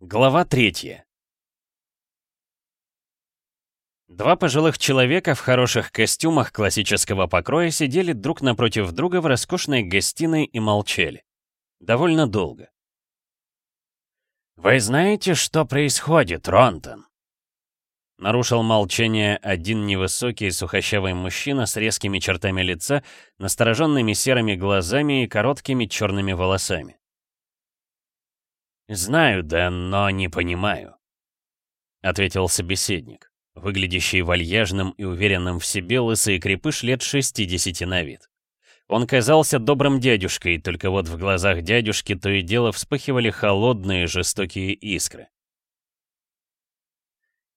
Глава третья. Два пожилых человека в хороших костюмах классического покроя сидели друг напротив друга в роскошной гостиной и молчали. Довольно долго. «Вы знаете, что происходит, Ронтон?» Нарушил молчание один невысокий сухощавый мужчина с резкими чертами лица, настороженными серыми глазами и короткими черными волосами. «Знаю, Дэн, но не понимаю», — ответил собеседник, выглядящий вальяжным и уверенным в себе лысый крепыш лет 60 на вид. Он казался добрым дядюшкой, только вот в глазах дядюшки то и дело вспыхивали холодные жестокие искры.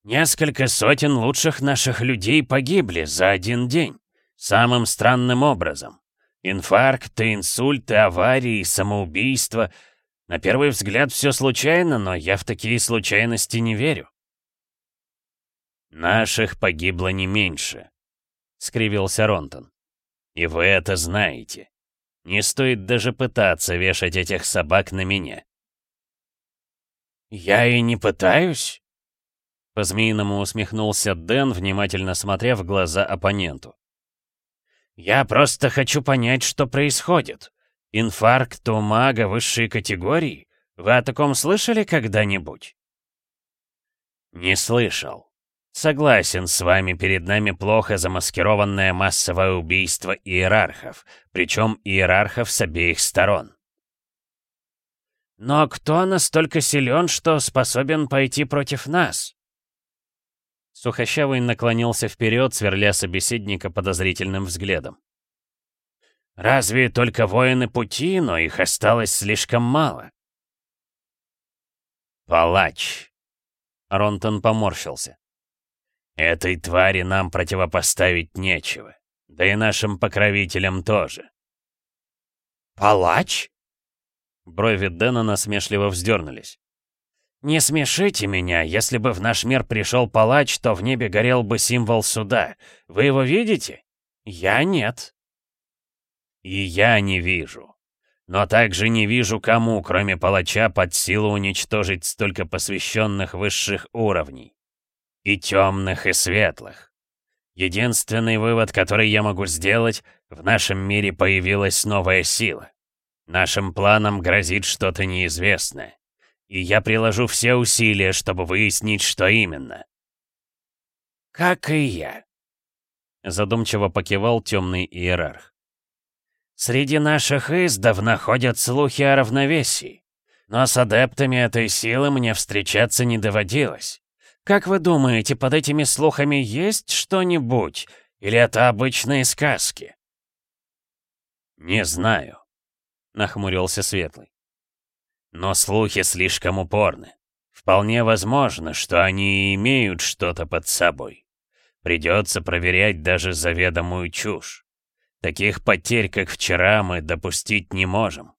«Несколько сотен лучших наших людей погибли за один день. Самым странным образом. Инфаркты, инсульты, аварии, самоубийства — на первый взгляд все случайно, но я в такие случайности не верю. «Наших погибло не меньше», — скривился Ронтон. «И вы это знаете. Не стоит даже пытаться вешать этих собак на меня». «Я и не пытаюсь», — по-змеиному усмехнулся Дэн, внимательно смотря в глаза оппоненту. «Я просто хочу понять, что происходит. Инфаркт у мага высшей категории? Вы о таком слышали когда-нибудь? Не слышал. Согласен с вами, перед нами плохо замаскированное массовое убийство иерархов, причем иерархов с обеих сторон. Но кто настолько силен, что способен пойти против нас? Сухощавый наклонился вперед, сверля собеседника подозрительным взглядом. Разве только воины пути, но их осталось слишком мало. Палач. Ронтон поморщился. Этой твари нам противопоставить нечего. Да и нашим покровителям тоже. «Палач?» Брови Дэна насмешливо вздернулись. «Не смешите меня, если бы в наш мир пришел палач, то в небе горел бы символ суда. Вы его видите? Я нет». И я не вижу. Но также не вижу, кому, кроме палача, под силу уничтожить столько посвященных высших уровней. И темных, и светлых. Единственный вывод, который я могу сделать, в нашем мире появилась новая сила. Нашим планам грозит что-то неизвестное. И я приложу все усилия, чтобы выяснить, что именно. «Как и я», — задумчиво покивал темный иерарх. Среди наших издав находят слухи о равновесии. Но с адептами этой силы мне встречаться не доводилось. Как вы думаете, под этими слухами есть что-нибудь? Или это обычные сказки? Не знаю, нахмурился Светлый. Но слухи слишком упорны. Вполне возможно, что они имеют что-то под собой. Придется проверять даже заведомую чушь. Таких потерь, как вчера, мы допустить не можем.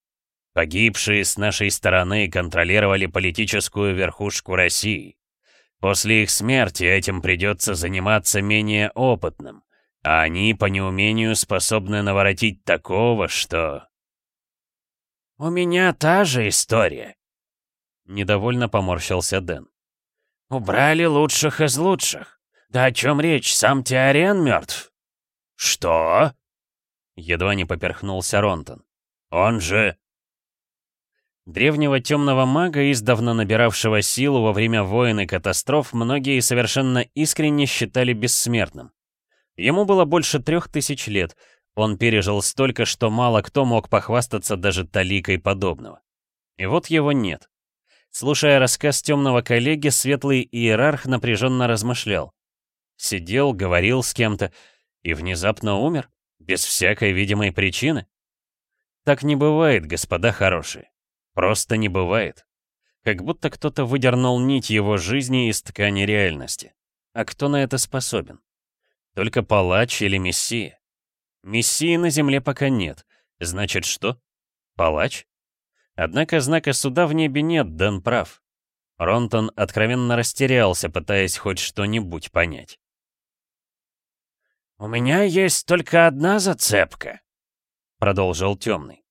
Погибшие с нашей стороны контролировали политическую верхушку России. После их смерти этим придется заниматься менее опытным, а они по неумению способны наворотить такого, что... «У меня та же история», — недовольно поморщился Дэн. «Убрали лучших из лучших. Да о чем речь, сам Теорен мертв?» «Что?» Едва не поперхнулся Ронтон. «Он же...» Древнего темного мага, издавна набиравшего силу во время войн и катастроф, многие совершенно искренне считали бессмертным. Ему было больше трех тысяч лет, он пережил столько, что мало кто мог похвастаться даже таликой подобного. И вот его нет. Слушая рассказ темного коллеги, светлый иерарх напряженно размышлял. Сидел, говорил с кем-то и внезапно умер. Без всякой видимой причины? Так не бывает, господа хорошие. Просто не бывает. Как будто кто-то выдернул нить его жизни из ткани реальности. А кто на это способен? Только палач или мессия? Мессии на земле пока нет. Значит что? Палач? Однако знака суда в небе нет, Дэн прав. Ронтон откровенно растерялся, пытаясь хоть что-нибудь понять. «У меня есть только одна зацепка», — продолжил Темный.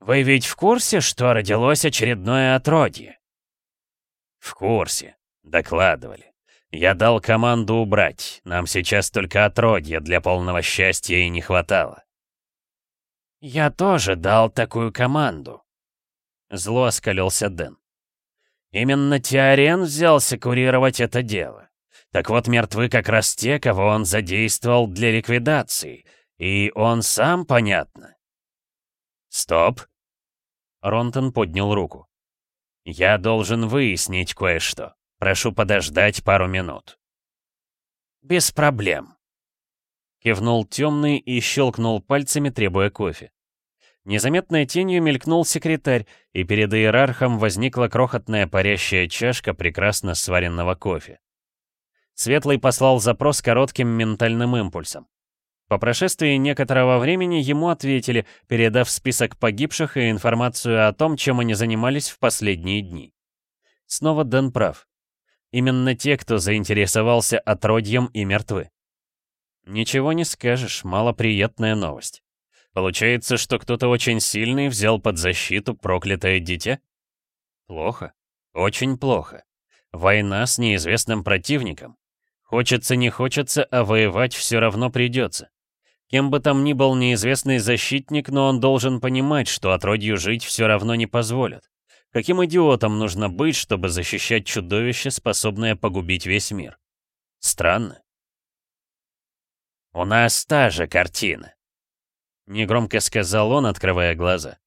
«Вы ведь в курсе, что родилось очередное отродье?» В курсе. Докладывали. Я дал команду убрать. Нам сейчас только отродья для полного счастья и не хватало. Я тоже дал такую команду. Зло оскалился Дэн. Именно Теорен взялся курировать это дело. Так вот, мертвы как раз те, кого он задействовал для ликвидации. И он сам, понятно. Стоп. Ронтон поднял руку. Я должен выяснить кое-что. Прошу подождать пару минут. Без проблем. Кивнул темный и щелкнул пальцами, требуя кофе. Незаметной тенью мелькнул секретарь, и перед иерархом возникла крохотная парящая чашка прекрасно сваренного кофе. Светлый послал запрос коротким ментальным импульсом. По прошествии некоторого времени ему ответили, передав список погибших и информацию о том, чем они занимались в последние дни. Снова Дэн прав. Именно те, кто заинтересовался отродьем и мертвы. Ничего не скажешь, малоприятная новость. Получается, что кто-то очень сильный взял под защиту проклятое дитя? Плохо. Очень плохо. Война с неизвестным противником. Хочется не хочется, а воевать все равно придется. Кем бы там ни был неизвестный защитник, но он должен понимать, что отродью жить все равно не позволят. Каким идиотом нужно быть, чтобы защищать чудовище, способное погубить весь мир? Странно. «У нас та же картина», Негромко сказал он, открывая глаза.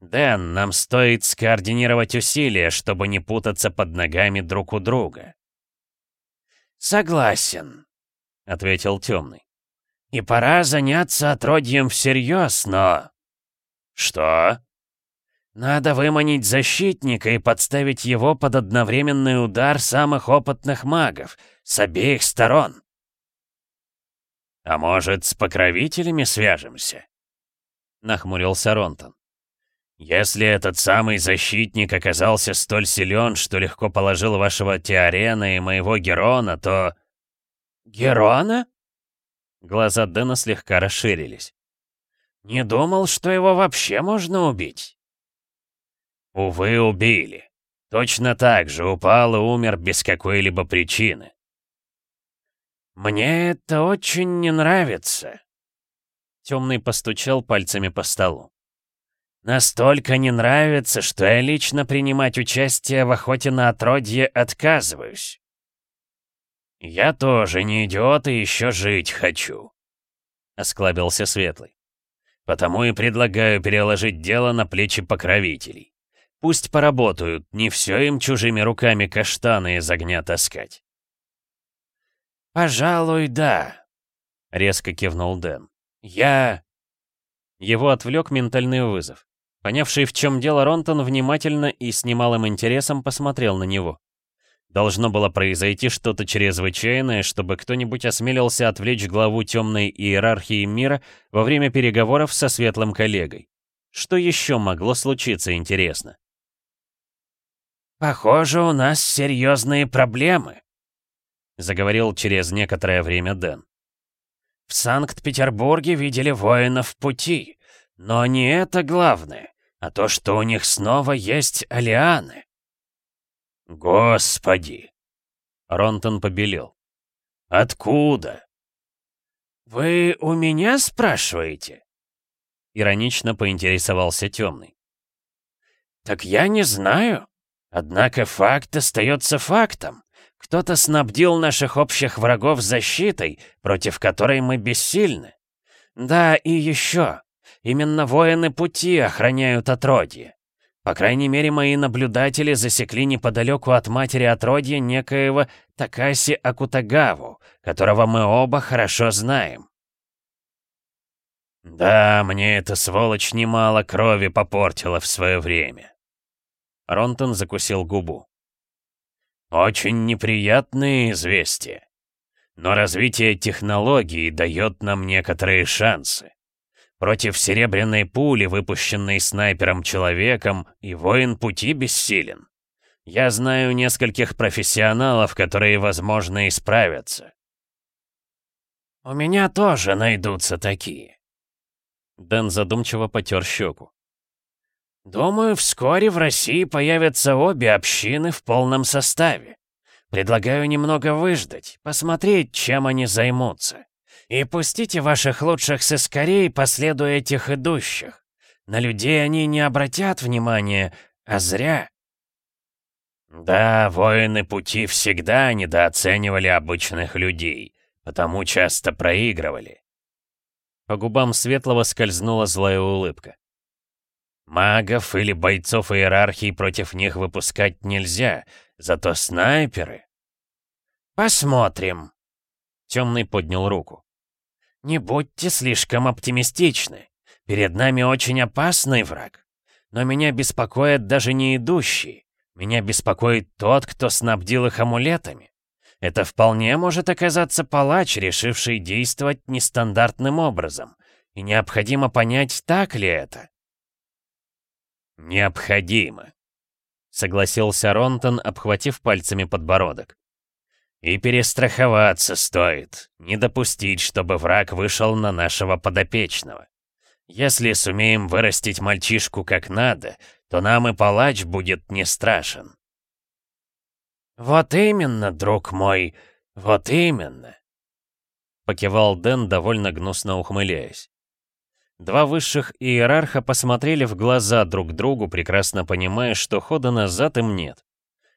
«Дэн, нам стоит скоординировать усилия, чтобы не путаться под ногами друг у друга». «Согласен», — ответил темный. «И пора заняться отродьем всерьез, но...» «Что?» «Надо выманить защитника и подставить его под одновременный удар самых опытных магов с обеих сторон». «А может, с покровителями свяжемся?» Нахмурился Ронтон. «Если этот самый защитник оказался столь силен, что легко положил вашего Теорена и моего Герона, то...» «Герона?» Глаза Дэна слегка расширились. «Не думал, что его вообще можно убить». «Увы, убили. Точно так же упал и умер без какой-либо причины. «Мне это очень не нравится», — Темный постучал пальцами по столу. «Настолько не нравится, что я лично принимать участие в охоте на отродье отказываюсь». «Я тоже не идиот и еще жить хочу», — осклабился Светлый. «Потому и предлагаю переложить дело на плечи покровителей. Пусть поработают, не все им чужими руками каштаны из огня таскать». «Пожалуй, да», — резко кивнул Дэн. «Я...» Его отвлек ментальный вызов. Понявший, в чем дело, Ронтон внимательно и с немалым интересом посмотрел на него. Должно было произойти что-то чрезвычайное, чтобы кто-нибудь осмелился отвлечь главу темной иерархии мира во время переговоров со светлым коллегой. Что еще могло случиться, интересно? «Похоже, у нас серьезные проблемы», — заговорил через некоторое время Дэн. «В Санкт-Петербурге видели воинов пути, но не это главное, а то, что у них снова есть алианы». «Господи!» — Ронтон побелел. «Откуда?» «Вы у меня спрашиваете?» Иронично поинтересовался темный. «Так я не знаю. Однако факт остается фактом. Кто-то снабдил наших общих врагов защитой, против которой мы бессильны. Да, и еще. Именно воины пути охраняют отродье. По крайней мере, мои наблюдатели засекли неподалеку от матери отродья некоего Такаси Акутагаву, которого мы оба хорошо знаем. Да, мне эта сволочь немало крови попортила в свое время. Ронтон закусил губу. Очень неприятные известия. Но развитие технологий дает нам некоторые шансы. Против серебряной пули, выпущенной снайпером-человеком, и воин пути бессилен. Я знаю нескольких профессионалов, которые, возможно, исправятся. «У меня тоже найдутся такие». Дэн задумчиво потер щеку. Думаю, вскоре в России появятся обе общины в полном составе. Предлагаю немного выждать, посмотреть, чем они займутся. И пустите ваших лучших сыскарей по следу этих идущих. На людей они не обратят внимания, а зря. Да, воины пути всегда недооценивали обычных людей, потому часто проигрывали. По губам Светлого скользнула злая улыбка. Магов или бойцов иерархии против них выпускать нельзя, зато снайперы... Посмотрим. Темный поднял руку. Не будьте слишком оптимистичны. Перед нами очень опасный враг. Но меня беспокоит даже не идущий. Меня беспокоит тот, кто снабдил их амулетами. Это вполне может оказаться палач, решивший действовать нестандартным образом. И необходимо понять, так ли это. «Необходимо», — согласился Ронтон, обхватив пальцами подбородок. «И перестраховаться стоит, не допустить, чтобы враг вышел на нашего подопечного. Если сумеем вырастить мальчишку как надо, то нам и палач будет не страшен». «Вот именно, друг мой, вот именно!» Покивал Дэн, довольно гнусно ухмыляясь. Два высших иерарха посмотрели в глаза друг другу, прекрасно понимая, что хода назад им нет.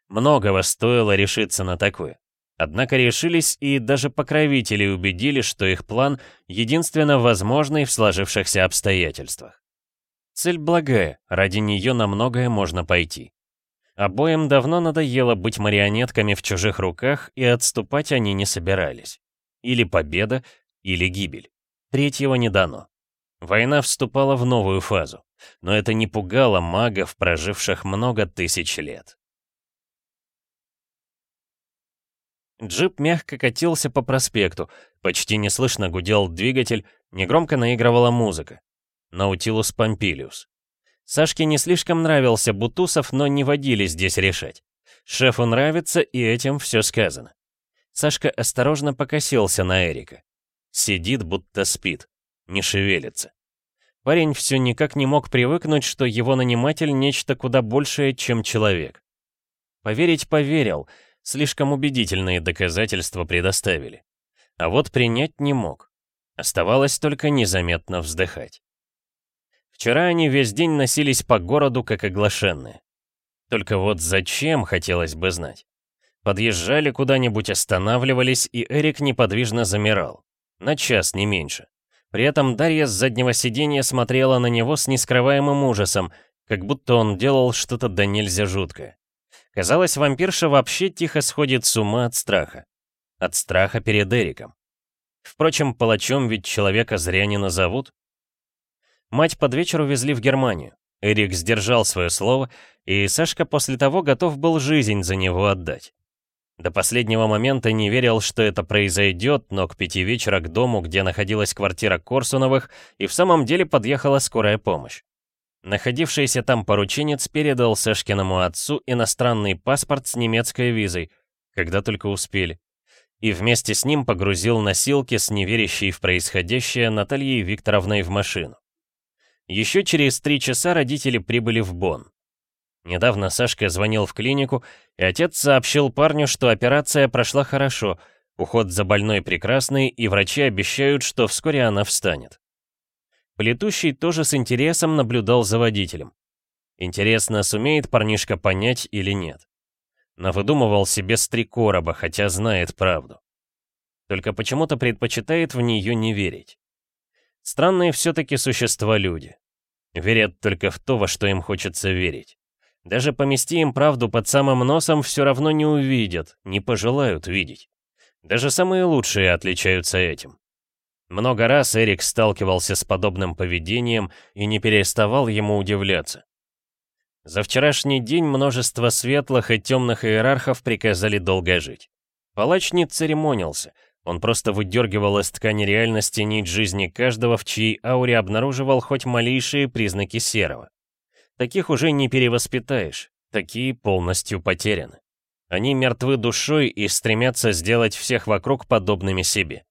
Многого стоило решиться на такое. Однако решились и даже покровители убедили, что их план единственно возможный в сложившихся обстоятельствах. Цель благая, ради нее на многое можно пойти. Обоим давно надоело быть марионетками в чужих руках, и отступать они не собирались. Или победа, или гибель. Третьего не дано. Война вступала в новую фазу, но это не пугало магов, проживших много тысяч лет. Джип мягко катился по проспекту, почти неслышно гудел двигатель, негромко наигрывала музыка. Наутилус Помпилиус. Сашке не слишком нравился Бутусов, но не водили здесь решать. Шефу нравится, и этим все сказано. Сашка осторожно покосился на Эрика. Сидит, будто спит не шевелится. Парень все никак не мог привыкнуть, что его наниматель нечто куда большее, чем человек. Поверить поверил, слишком убедительные доказательства предоставили. А вот принять не мог. Оставалось только незаметно вздыхать. Вчера они весь день носились по городу, как оглашенные. Только вот зачем, хотелось бы знать. Подъезжали куда-нибудь, останавливались, и Эрик неподвижно замирал. На час, не меньше. При этом Дарья с заднего сиденья смотрела на него с нескрываемым ужасом, как будто он делал что-то да нельзя жуткое. Казалось, вампирша вообще тихо сходит с ума от страха. От страха перед Эриком. Впрочем, палачом ведь человека зря не назовут. Мать под вечер увезли в Германию. Эрик сдержал свое слово, и Сашка после того готов был жизнь за него отдать. До последнего момента не верил, что это произойдет, но к пяти вечера к дому, где находилась квартира Корсуновых, и в самом деле подъехала скорая помощь. Находившийся там порученец передал Сашкиному отцу иностранный паспорт с немецкой визой, когда только успели, и вместе с ним погрузил носилки с неверящей в происходящее Натальей Викторовной в машину. Еще через три часа родители прибыли в Бонн. Недавно Сашка звонил в клинику, и отец сообщил парню, что операция прошла хорошо, уход за больной прекрасный, и врачи обещают, что вскоре она встанет. Плетущий тоже с интересом наблюдал за водителем. Интересно, сумеет парнишка понять или нет. Но выдумывал себе с три короба, хотя знает правду. Только почему-то предпочитает в нее не верить. Странные все-таки существа люди. Верят только в то, во что им хочется верить. Даже помести им правду под самым носом все равно не увидят, не пожелают видеть. Даже самые лучшие отличаются этим. Много раз Эрик сталкивался с подобным поведением и не переставал ему удивляться. За вчерашний день множество светлых и темных иерархов приказали долго жить. Палач не церемонился, он просто выдергивал из ткани реальности нить жизни каждого, в чьей ауре обнаруживал хоть малейшие признаки серого. Таких уже не перевоспитаешь, такие полностью потеряны. Они мертвы душой и стремятся сделать всех вокруг подобными себе.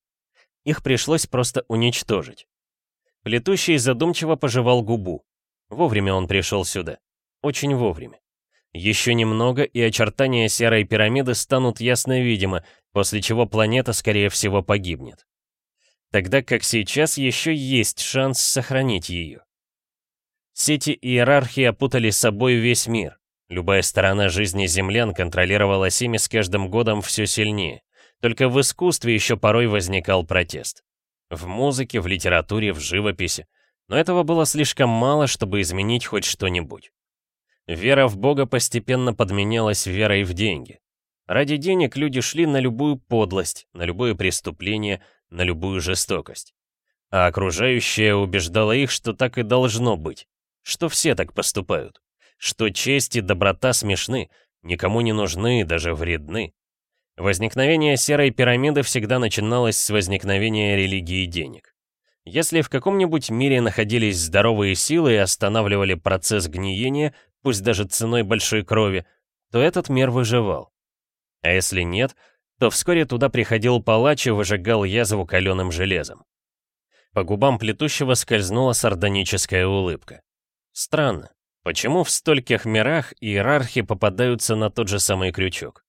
Их пришлось просто уничтожить. Плетущий задумчиво пожевал губу. Вовремя он пришел сюда. Очень вовремя. Еще немного, и очертания серой пирамиды станут ясно видимы, после чего планета, скорее всего, погибнет. Тогда как сейчас еще есть шанс сохранить ее. Сети иерархии опутали собой весь мир. Любая сторона жизни землян контролировалась ими с каждым годом все сильнее. Только в искусстве еще порой возникал протест. В музыке, в литературе, в живописи. Но этого было слишком мало, чтобы изменить хоть что-нибудь. Вера в Бога постепенно подменялась верой в деньги. Ради денег люди шли на любую подлость, на любое преступление, на любую жестокость. А окружающее убеждало их, что так и должно быть, что все так поступают, что честь и доброта смешны, никому не нужны и даже вредны. Возникновение серой пирамиды всегда начиналось с возникновения религии денег. Если в каком-нибудь мире находились здоровые силы и останавливали процесс гниения, пусть даже ценой большой крови, то этот мир выживал. А если нет, то вскоре туда приходил палач и выжигал язву каленым железом. По губам плетущего скользнула сардоническая улыбка. Странно, почему в стольких мирах иерархи попадаются на тот же самый крючок?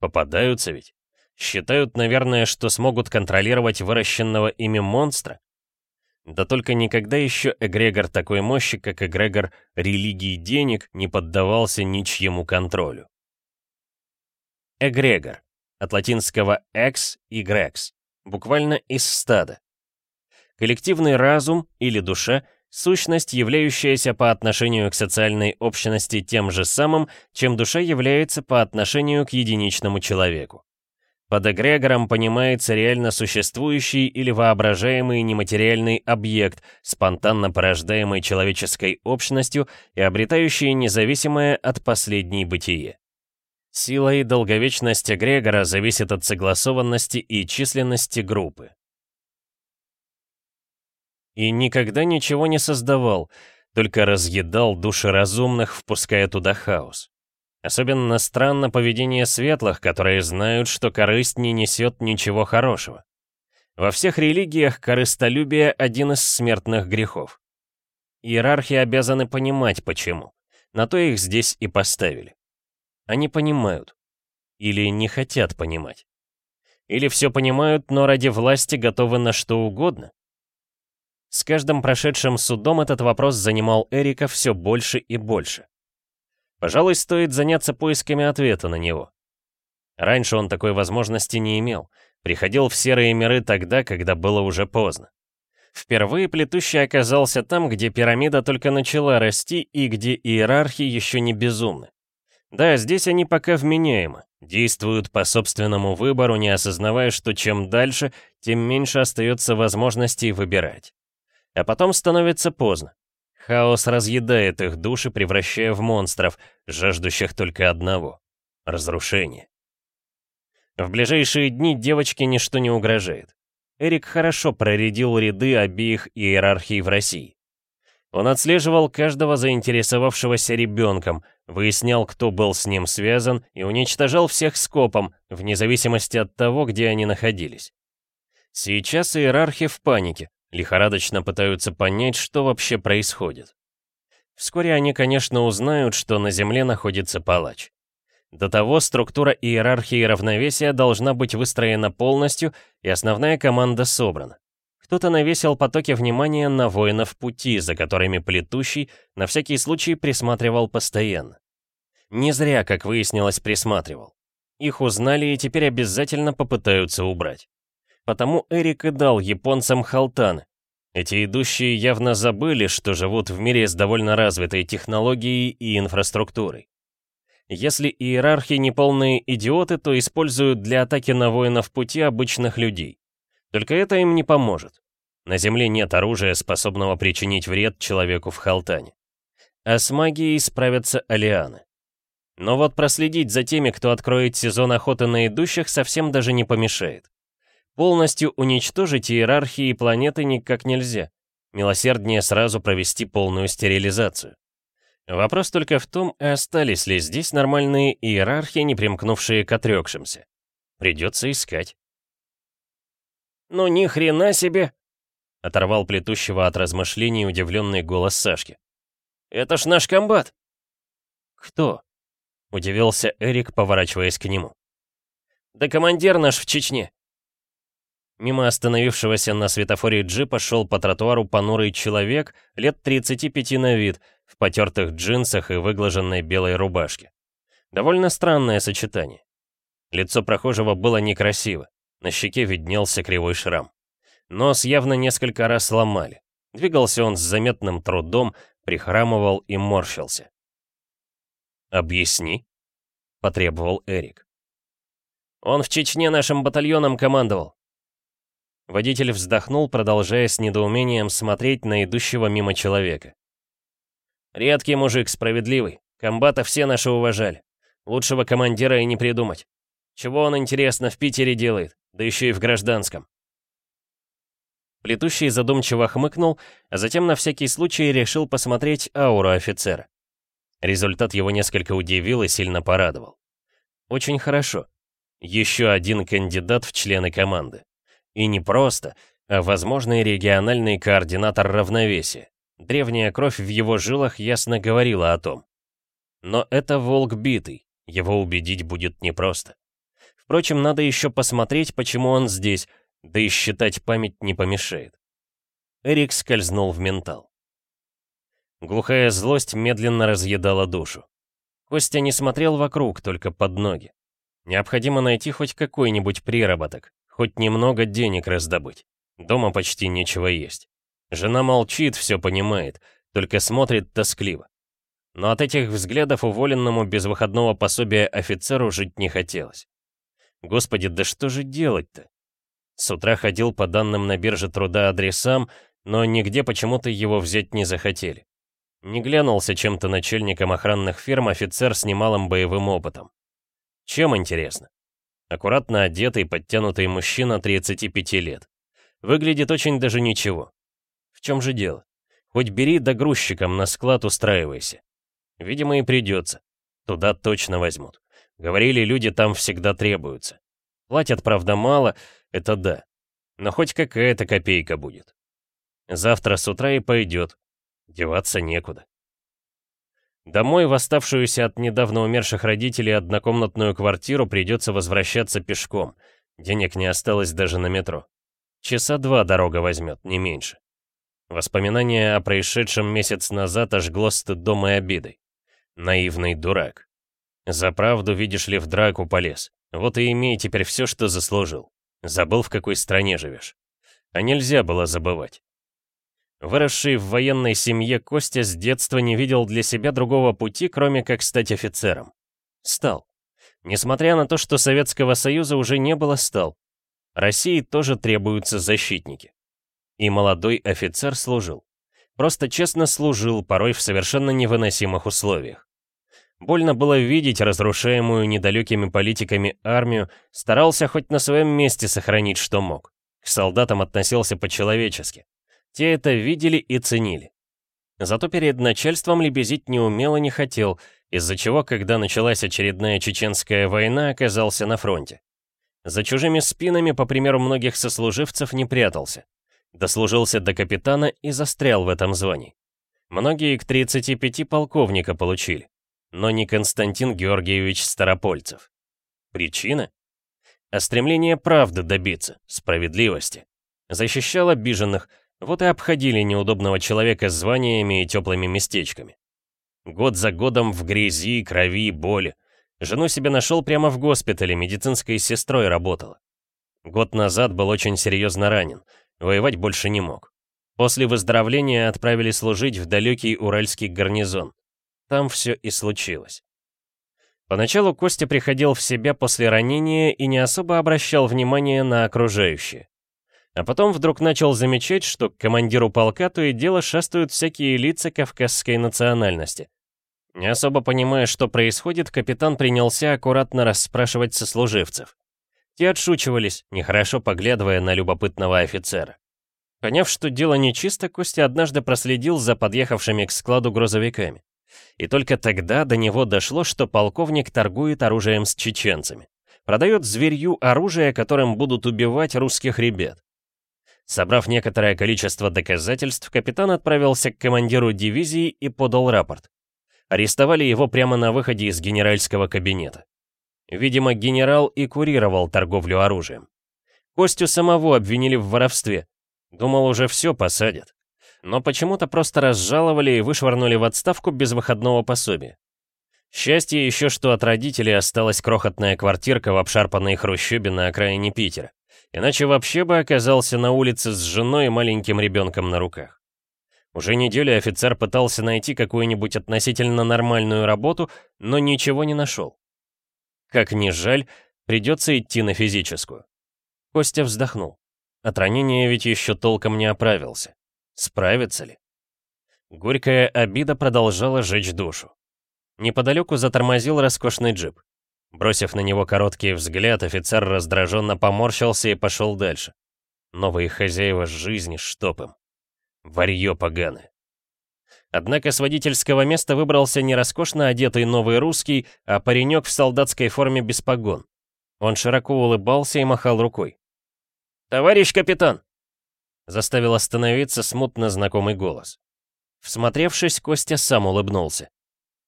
Попадаются ведь. Считают, наверное, что смогут контролировать выращенного ими монстра? Да только никогда еще эгрегор такой мощи, как эгрегор религии денег, не поддавался ничьему контролю. Эгрегор. От латинского «ex» и «grex», буквально «из стада». Коллективный разум или душа — сущность, являющаяся по отношению к социальной общности тем же самым, чем душа является по отношению к единичному человеку. Под эгрегором понимается реально существующий или воображаемый нематериальный объект, спонтанно порождаемый человеческой общностью и обретающий независимое от последней бытие. Сила и долговечность эгрегора зависят от согласованности и численности группы. И никогда ничего не создавал, только разъедал души разумных, впуская туда хаос. Особенно странно поведение светлых, которые знают, что корысть не несет ничего хорошего. Во всех религиях корыстолюбие — один из смертных грехов. Иерархи обязаны понимать, почему. На то их здесь и поставили. Они понимают. Или не хотят понимать. Или все понимают, но ради власти готовы на что угодно. С каждым прошедшим судом этот вопрос занимал Эрика все больше и больше. Пожалуй, стоит заняться поисками ответа на него. Раньше он такой возможности не имел. Приходил в серые миры тогда, когда было уже поздно. Впервые плетущий оказался там, где пирамида только начала расти и где иерархи еще не безумны. Да, здесь они пока вменяемы, действуют по собственному выбору, не осознавая, что чем дальше, тем меньше остается возможностей выбирать. А потом становится поздно. Хаос разъедает их души, превращая в монстров, жаждущих только одного — разрушения. В ближайшие дни девочке ничто не угрожает. Эрик хорошо проредил ряды обеих иерархий в России. Он отслеживал каждого заинтересовавшегося ребенком, выяснял, кто был с ним связан, и уничтожал всех скопом, вне зависимости от того, где они находились. Сейчас иерархи в панике, лихорадочно пытаются понять, что вообще происходит. Вскоре они, конечно, узнают, что на Земле находится палач. До того структура иерархии равновесия должна быть выстроена полностью, и основная команда собрана. Кто-то навесил потоки внимания на воинов пути, за которыми плетущий на всякий случай присматривал постоянно. Не зря, как выяснилось, присматривал. Их узнали и теперь обязательно попытаются убрать. Потому Эрик и дал японцам халтаны. Эти идущие явно забыли, что живут в мире с довольно развитой технологией и инфраструктурой. Если иерархи неполные идиоты, то используют для атаки на воинов пути обычных людей. Только это им не поможет. На Земле нет оружия, способного причинить вред человеку в Халтане. А с магией справятся алианы. Но вот проследить за теми, кто откроет сезон охоты на идущих, совсем даже не помешает. Полностью уничтожить иерархии планеты никак нельзя. Милосерднее сразу провести полную стерилизацию. Вопрос только в том, остались ли здесь нормальные иерархии, не примкнувшие к отрекшимся. Придется искать. «Ну ни хрена себе!» — оторвал плетущего от размышлений удивленный голос Сашки. Это ж наш комбат!» «Кто?» — удивился Эрик, поворачиваясь к нему. «Да командир наш в Чечне!» Мимо остановившегося на светофоре джипа шел по тротуару понурый человек, лет 35 на вид, в потертых джинсах и выглаженной белой рубашке. Довольно странное сочетание. Лицо прохожего было некрасиво, на щеке виднелся кривой шрам. Нос явно несколько раз сломали. Двигался он с заметным трудом, прихрамывал и морщился. «Объясни», — потребовал Эрик. «Он в Чечне нашим батальоном командовал». Водитель вздохнул, продолжая с недоумением смотреть на идущего мимо человека. «Редкий мужик, справедливый. Комбата все наши уважали. Лучшего командира и не придумать. Чего он, интересно, в Питере делает, да еще и в гражданском?» Плетущий задумчиво хмыкнул, а затем на всякий случай решил посмотреть ауру офицера. Результат его несколько удивил и сильно порадовал. Очень хорошо. Еще один кандидат в члены команды. И не просто, а возможный региональный координатор равновесия. Древняя кровь в его жилах ясно говорила о том. Но это волк битый, его убедить будет непросто. Впрочем, надо еще посмотреть, почему он здесь, да и считать память не помешает. Эрик скользнул в ментал. Глухая злость медленно разъедала душу. Костя не смотрел вокруг, только под ноги. Необходимо найти хоть какой-нибудь приработок, хоть немного денег раздобыть. Дома почти нечего есть. Жена молчит, все понимает, только смотрит тоскливо. Но от этих взглядов уволенному без выходного пособия офицеру жить не хотелось. Господи, да что же делать-то? С утра ходил по данным на бирже труда адресам, но нигде почему-то его взять не захотели. Не глянулся чем-то начальником охранных фирм офицер с немалым боевым опытом. Чем интересно? Аккуратно одетый, подтянутый мужчина 35 лет. Выглядит очень даже ничего. В чем же дело? Хоть бери да грузчиком на склад устраивайся. Видимо, и придется. Туда точно возьмут. Говорили, люди там всегда требуются. Платят, правда, мало, это да. Но хоть какая-то копейка будет. Завтра с утра и пойдет. Деваться некуда. Домой в оставшуюся от недавно умерших родителей однокомнатную квартиру придется возвращаться пешком. Денег не осталось даже на метро. Часа два дорога возьмет, не меньше. Воспоминание о происшедшем месяц назад ожгло стыдом и обидой. Наивный дурак. За правду, видишь ли, в драку полез. Вот и имей теперь все, что заслужил. Забыл, в какой стране живешь. А нельзя было забывать. Выросший в военной семье Костя с детства не видел для себя другого пути, кроме как стать офицером. Стал. Несмотря на то, что Советского Союза уже не было, стал. России тоже требуются защитники. И молодой офицер служил. Просто честно служил, порой в совершенно невыносимых условиях. Больно было видеть разрушаемую недалекими политиками армию, старался хоть на своем месте сохранить, что мог. К солдатам относился по-человечески. Те это видели и ценили. Зато перед начальством лебезить не умел и не хотел, из-за чего, когда началась очередная чеченская война, оказался на фронте. За чужими спинами, по примеру многих сослуживцев, не прятался. Дослужился до капитана и застрял в этом звании. Многие к 35 полковника получили но не Константин Георгиевич Старопольцев. Причина? А стремление правды добиться, справедливости. Защищал обиженных, вот и обходили неудобного человека званиями и теплыми местечками. Год за годом в грязи, крови, боли. Жену себе нашел прямо в госпитале, медицинской сестрой работала. Год назад был очень серьезно ранен, воевать больше не мог. После выздоровления отправили служить в далекий уральский гарнизон. Там все и случилось. Поначалу Костя приходил в себя после ранения и не особо обращал внимание на окружающее. А потом вдруг начал замечать, что к командиру полка то и дело шастают всякие лица кавказской национальности. Не особо понимая, что происходит, капитан принялся аккуратно расспрашивать сослуживцев. Те отшучивались, нехорошо поглядывая на любопытного офицера. Поняв, что дело нечисто, Костя однажды проследил за подъехавшими к складу грузовиками. И только тогда до него дошло, что полковник торгует оружием с чеченцами. Продает зверью оружие, которым будут убивать русских ребят. Собрав некоторое количество доказательств, капитан отправился к командиру дивизии и подал рапорт. Арестовали его прямо на выходе из генеральского кабинета. Видимо, генерал и курировал торговлю оружием. Костю самого обвинили в воровстве. Думал, уже все посадят. Но почему-то просто разжаловали и вышвырнули в отставку без выходного пособия. Счастье еще, что от родителей осталась крохотная квартирка в обшарпанной хрущебе на окраине Питера. Иначе вообще бы оказался на улице с женой и маленьким ребенком на руках. Уже неделю офицер пытался найти какую-нибудь относительно нормальную работу, но ничего не нашел. Как ни жаль, придется идти на физическую. Костя вздохнул. От ранения ведь еще толком не оправился. Справится ли? Горькая обида продолжала жечь душу. Неподалеку затормозил роскошный джип. Бросив на него короткий взгляд, офицер раздраженно поморщился и пошел дальше. Новые хозяева жизни, штоп им. Варьё поганое. Однако с водительского места выбрался не роскошно одетый новый русский, а паренек в солдатской форме без погон. Он широко улыбался и махал рукой. «Товарищ капитан!» Заставил остановиться смутно знакомый голос. Всмотревшись, Костя сам улыбнулся.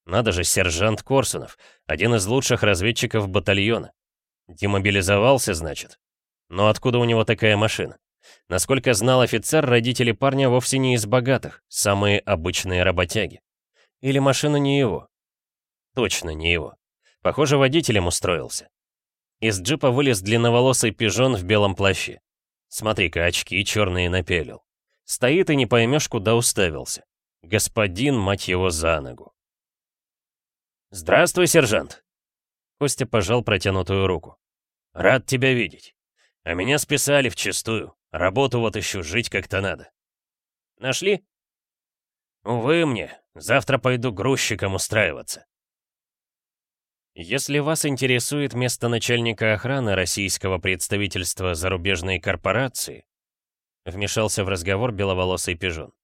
Надо же, сержант Корсунов, один из лучших разведчиков батальона. Демобилизовался, значит. Но откуда у него такая машина? Насколько знал офицер, родители парня вовсе не из богатых, самые обычные работяги. Или машина не его? Точно не его. Похоже, водителем устроился. Из джипа вылез длинноволосый пижон в белом плаще. Смотри-ка, очки черные напелил. Стоит и не поймешь, куда уставился. Господин, мать его, за ногу. «Здравствуй, сержант!» Костя пожал протянутую руку. «Рад тебя видеть. А меня списали вчистую. Работу вот ищу, жить как-то надо». «Нашли?» «Увы мне. Завтра пойду грузчиком устраиваться». Если вас интересует место начальника охраны российского представительства зарубежной корпорации, вмешался в разговор беловолосый пижон,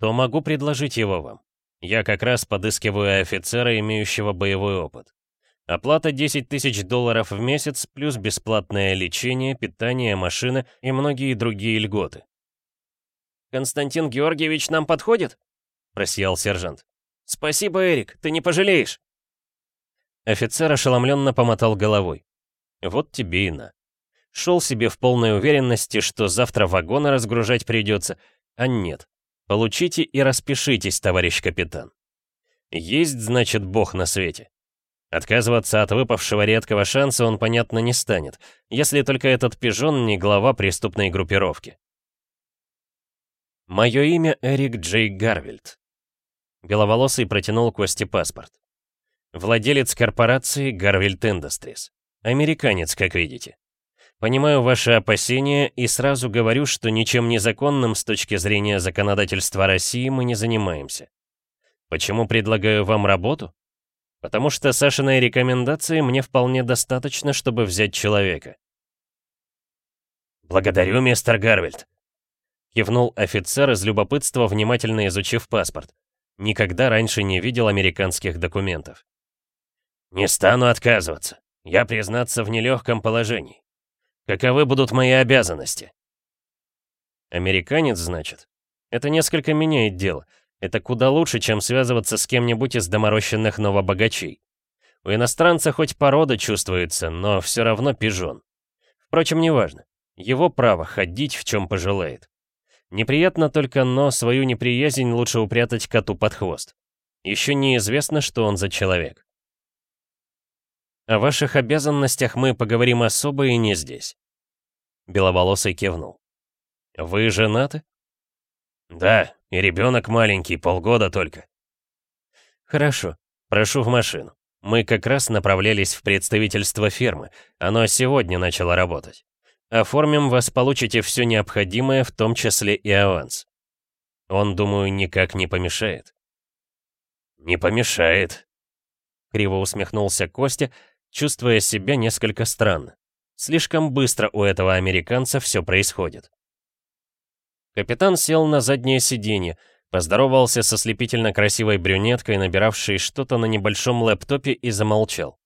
то могу предложить его вам. Я как раз подыскиваю офицера, имеющего боевой опыт. Оплата 10 тысяч долларов в месяц, плюс бесплатное лечение, питание, машина и многие другие льготы. «Константин Георгиевич нам подходит?» — просиял сержант. «Спасибо, Эрик, ты не пожалеешь!» Офицер ошеломленно помотал головой. «Вот тебе и на». Шел себе в полной уверенности, что завтра вагоны разгружать придется, а нет. Получите и распишитесь, товарищ капитан. Есть, значит, бог на свете. Отказываться от выпавшего редкого шанса он, понятно, не станет, если только этот пижон не глава преступной группировки. Мое имя Эрик Джей Гарвильд. Беловолосый протянул Кости паспорт. Владелец корпорации Гарвильд Industries. Американец, как видите. Понимаю ваши опасения и сразу говорю, что ничем незаконным с точки зрения законодательства России мы не занимаемся. Почему предлагаю вам работу? Потому что Сашиной рекомендации мне вполне достаточно, чтобы взять человека. «Благодарю, мистер Гарвельд», — кивнул офицер из любопытства, внимательно изучив паспорт. Никогда раньше не видел американских документов. «Не стану отказываться. Я, признаться, в нелегком положении. Каковы будут мои обязанности? Американец, значит? Это несколько меняет дело. Это куда лучше, чем связываться с кем-нибудь из доморощенных новобогачей. У иностранца хоть порода чувствуется, но все равно пижон. Впрочем, неважно. Его право ходить в чем пожелает. Неприятно только, но свою неприязнь лучше упрятать коту под хвост. Еще неизвестно, что он за человек. О ваших обязанностях мы поговорим особо и не здесь. Беловолосый кивнул. Вы женаты? Да, и ребенок маленький, полгода только. Хорошо, прошу в машину. Мы как раз направлялись в представительство фирмы. Оно сегодня начало работать. Оформим вас, получите все необходимое, в том числе и аванс. Он, думаю, никак не помешает. Не помешает. Криво усмехнулся Костя, чувствуя себя несколько странно. Слишком быстро у этого американца все происходит. Капитан сел на заднее сиденье, поздоровался со слепительно красивой брюнеткой, набиравшей что-то на небольшом лэптопе и замолчал.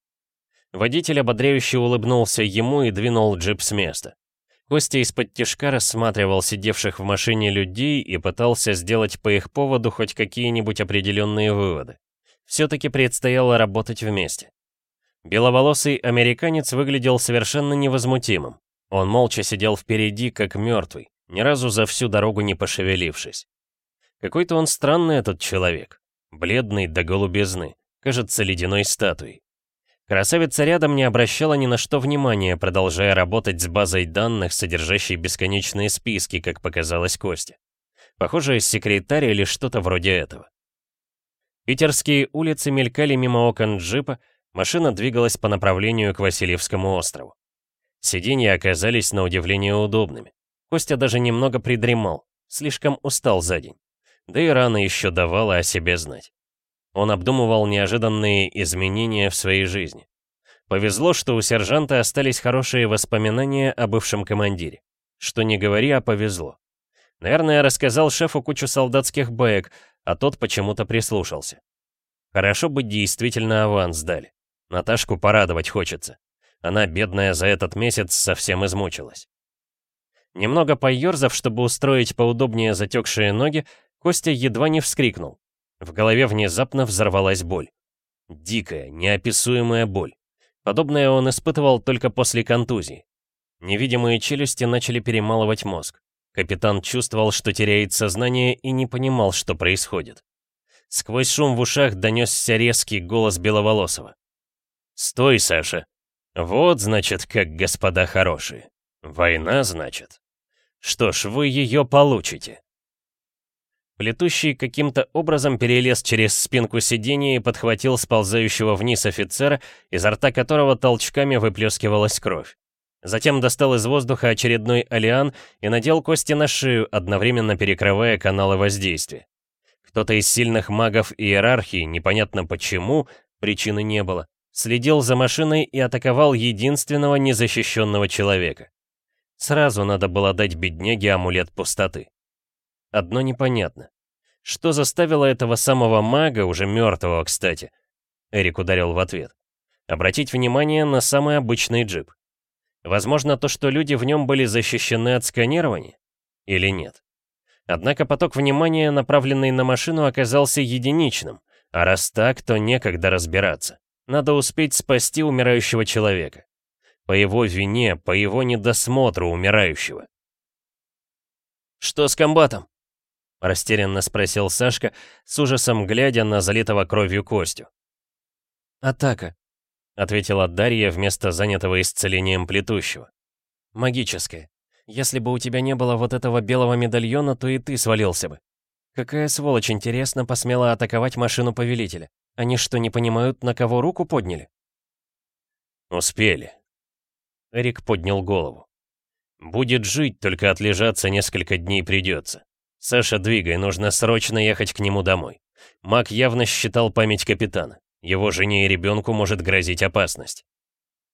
Водитель ободряюще улыбнулся ему и двинул джип с места. Костя из-под тишка рассматривал сидевших в машине людей и пытался сделать по их поводу хоть какие-нибудь определенные выводы. Все-таки предстояло работать вместе. Беловолосый американец выглядел совершенно невозмутимым. Он молча сидел впереди, как мертвый, ни разу за всю дорогу не пошевелившись. Какой-то он странный этот человек, бледный до голубизны, кажется ледяной статуей. Красавица рядом не обращала ни на что внимания, продолжая работать с базой данных, содержащей бесконечные списки, как показалось Косте. Похоже, секретарь или что-то вроде этого. Питерские улицы мелькали мимо окон джипа, машина двигалась по направлению к Васильевскому острову. Сиденья оказались на удивление удобными. Костя даже немного придремал, слишком устал за день. Да и рано еще давала о себе знать. Он обдумывал неожиданные изменения в своей жизни. Повезло, что у сержанта остались хорошие воспоминания о бывшем командире. Что не говори, а повезло. Наверное, рассказал шефу кучу солдатских баек, а тот почему-то прислушался. Хорошо бы действительно аванс дали. Наташку порадовать хочется. Она, бедная, за этот месяц совсем измучилась. Немного поерзав, чтобы устроить поудобнее затекшие ноги, Костя едва не вскрикнул. В голове внезапно взорвалась боль. Дикая, неописуемая боль. Подобное он испытывал только после контузии. Невидимые челюсти начали перемалывать мозг. Капитан чувствовал, что теряет сознание и не понимал, что происходит. Сквозь шум в ушах донесся резкий голос Беловолосова. «Стой, Саша! Вот, значит, как господа хорошие. Война, значит. Что ж, вы ее получите». Плетущий каким-то образом перелез через спинку сиденья и подхватил сползающего вниз офицера, изо рта которого толчками выплескивалась кровь. Затем достал из воздуха очередной алиан и надел кости на шею, одновременно перекрывая каналы воздействия. Кто-то из сильных магов иерархии, непонятно почему, причины не было, следил за машиной и атаковал единственного незащищенного человека. Сразу надо было дать бедняге амулет пустоты. Одно непонятно. Что заставило этого самого мага, уже мертвого, кстати, Эрик ударил в ответ, обратить внимание на самый обычный джип? Возможно, то, что люди в нем были защищены от сканирования? Или нет? Однако поток внимания, направленный на машину, оказался единичным, а раз так, то некогда разбираться. Надо успеть спасти умирающего человека. По его вине, по его недосмотру умирающего. «Что с комбатом?» — растерянно спросил Сашка, с ужасом глядя на залитого кровью Костю. «Атака», — ответила Дарья вместо занятого исцелением плетущего. «Магическая. Если бы у тебя не было вот этого белого медальона, то и ты свалился бы. Какая сволочь, интересно, посмела атаковать машину повелителя? Они что, не понимают, на кого руку подняли?» «Успели». Эрик поднял голову. «Будет жить, только отлежаться несколько дней придется. «Саша, двигай, нужно срочно ехать к нему домой». Мак явно считал память капитана. Его жене и ребенку может грозить опасность.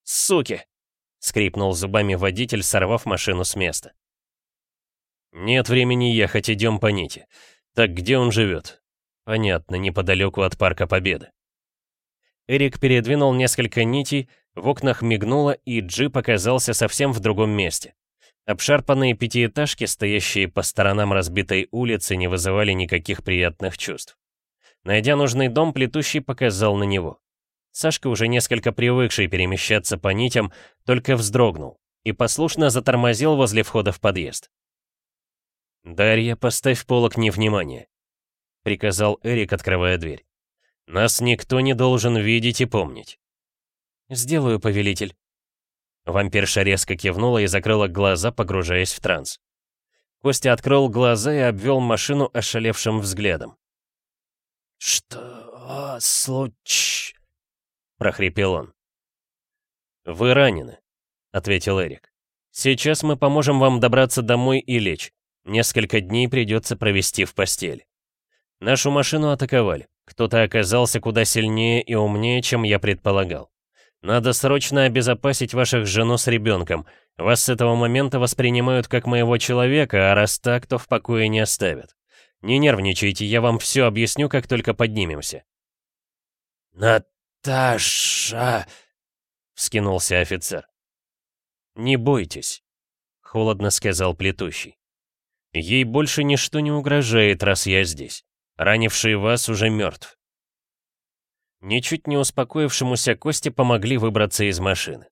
«Суки!» — скрипнул зубами водитель, сорвав машину с места. «Нет времени ехать, идем по нити. Так где он живет?» «Понятно, неподалеку от Парка Победы». Эрик передвинул несколько нитей, в окнах мигнуло, и джип оказался совсем в другом месте. Обшарпанные пятиэтажки, стоящие по сторонам разбитой улицы, не вызывали никаких приятных чувств. Найдя нужный дом, плетущий показал на него. Сашка, уже несколько привыкший перемещаться по нитям, только вздрогнул и послушно затормозил возле входа в подъезд. «Дарья, поставь полок невнимания», — приказал Эрик, открывая дверь. «Нас никто не должен видеть и помнить». «Сделаю, повелитель», Вампирша резко кивнула и закрыла глаза, погружаясь в транс. Костя открыл глаза и обвел машину ошалевшим взглядом. «Что случилось?» — прохрипел он. «Вы ранены», — ответил Эрик. «Сейчас мы поможем вам добраться домой и лечь. Несколько дней придется провести в постели. Нашу машину атаковали. Кто-то оказался куда сильнее и умнее, чем я предполагал. Надо срочно обезопасить ваших жену с ребенком. Вас с этого момента воспринимают как моего человека, а раз так, то в покое не оставят. Не нервничайте, я вам все объясню, как только поднимемся». «Наташа!» — вскинулся офицер. «Не бойтесь», — холодно сказал плетущий. Ей больше ничто не угрожает, раз я здесь. Ранивший вас уже мертв. Ничуть не успокоившемуся Косте помогли выбраться из машины.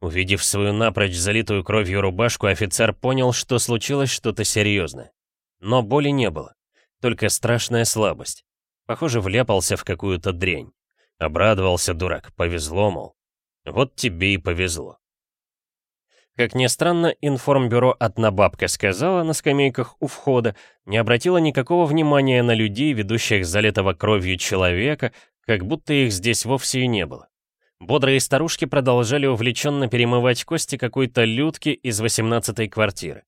Увидев свою напрочь залитую кровью рубашку, офицер понял, что случилось что-то серьезное. Но боли не было, только страшная слабость. Похоже, вляпался в какую-то дрянь. Обрадовался дурак, повезло, мол. Вот тебе и повезло. Как ни странно, информбюро «Однобабка» сказала на скамейках у входа, не обратила никакого внимания на людей, ведущих залитого кровью человека, как будто их здесь вовсе и не было. Бодрые старушки продолжали увлеченно перемывать кости какой-то людки из 18-й квартиры.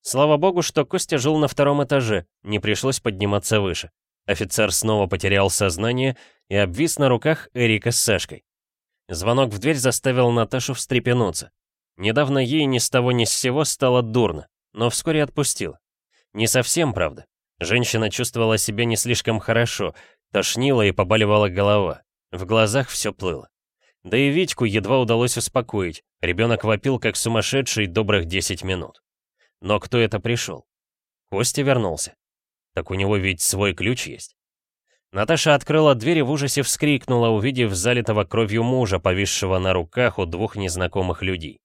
Слава богу, что Костя жил на втором этаже, не пришлось подниматься выше. Офицер снова потерял сознание и обвис на руках Эрика с Сашкой. Звонок в дверь заставил Наташу встрепенуться. Недавно ей ни с того ни с сего стало дурно, но вскоре отпустила. Не совсем, правда. Женщина чувствовала себя не слишком хорошо, тошнила и побаливала голова. В глазах все плыло. Да и Витьку едва удалось успокоить. Ребенок вопил, как сумасшедший, добрых 10 минут. Но кто это пришел? Костя вернулся. Так у него ведь свой ключ есть. Наташа открыла дверь и в ужасе вскрикнула, увидев залитого кровью мужа, повисшего на руках у двух незнакомых людей.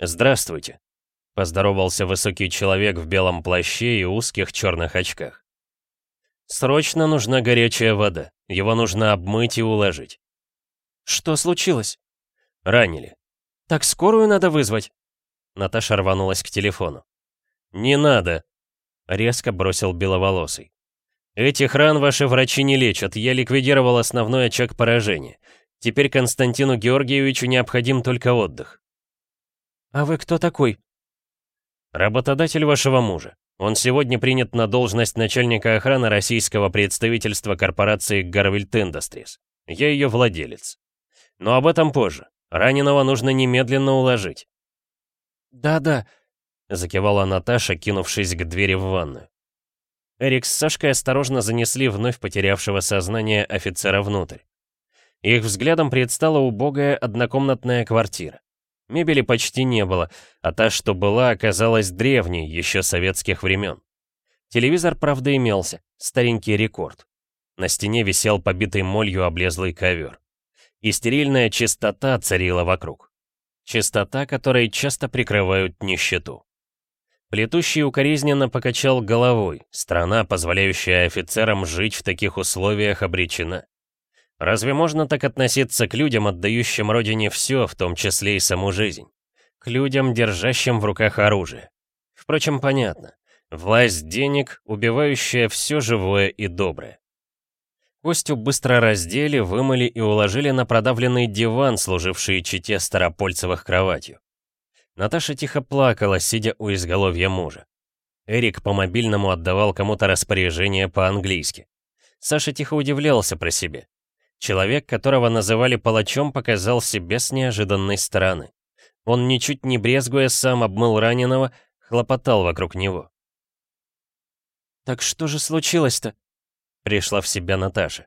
«Здравствуйте», — поздоровался высокий человек в белом плаще и узких черных очках. «Срочно нужна горячая вода. Его нужно обмыть и уложить». «Что случилось?» «Ранили». «Так скорую надо вызвать?» Наташа рванулась к телефону. «Не надо», резко бросил беловолосый. «Этих ран ваши врачи не лечат, я ликвидировал основной очаг поражения. Теперь Константину Георгиевичу необходим только отдых». «А вы кто такой?» «Работодатель вашего мужа. Он сегодня принят на должность начальника охраны российского представительства корпорации Garvelt Industries. Я ее владелец. Но об этом позже. Раненого нужно немедленно уложить». «Да-да», — закивала Наташа, кинувшись к двери в ванную. Эрик с Сашкой осторожно занесли вновь потерявшего сознание офицера внутрь. Их взглядом предстала убогая однокомнатная квартира. Мебели почти не было, а та, что была, оказалась древней, еще советских времен. Телевизор, правда, имелся, старенький рекорд. На стене висел побитый молью облезлый ковер. И стерильная чистота царила вокруг. Чистота, которой часто прикрывают нищету. Плетущий укоризненно покачал головой. Страна, позволяющая офицерам жить в таких условиях, обречена. Разве можно так относиться к людям, отдающим родине все, в том числе и саму жизнь? К людям, держащим в руках оружие? Впрочем, понятно. Власть денег, убивающая все живое и доброе. Костю быстро раздели, вымыли и уложили на продавленный диван, служивший чете Старопольцевых кроватью. Наташа тихо плакала, сидя у изголовья мужа. Эрик по мобильному отдавал кому-то распоряжение по-английски. Саша тихо удивлялся про себя. Человек, которого называли палачом, показал себя с неожиданной стороны. Он, ничуть не брезгуя, сам обмыл раненого, хлопотал вокруг него. «Так что же случилось-то?» Пришла в себя Наташа.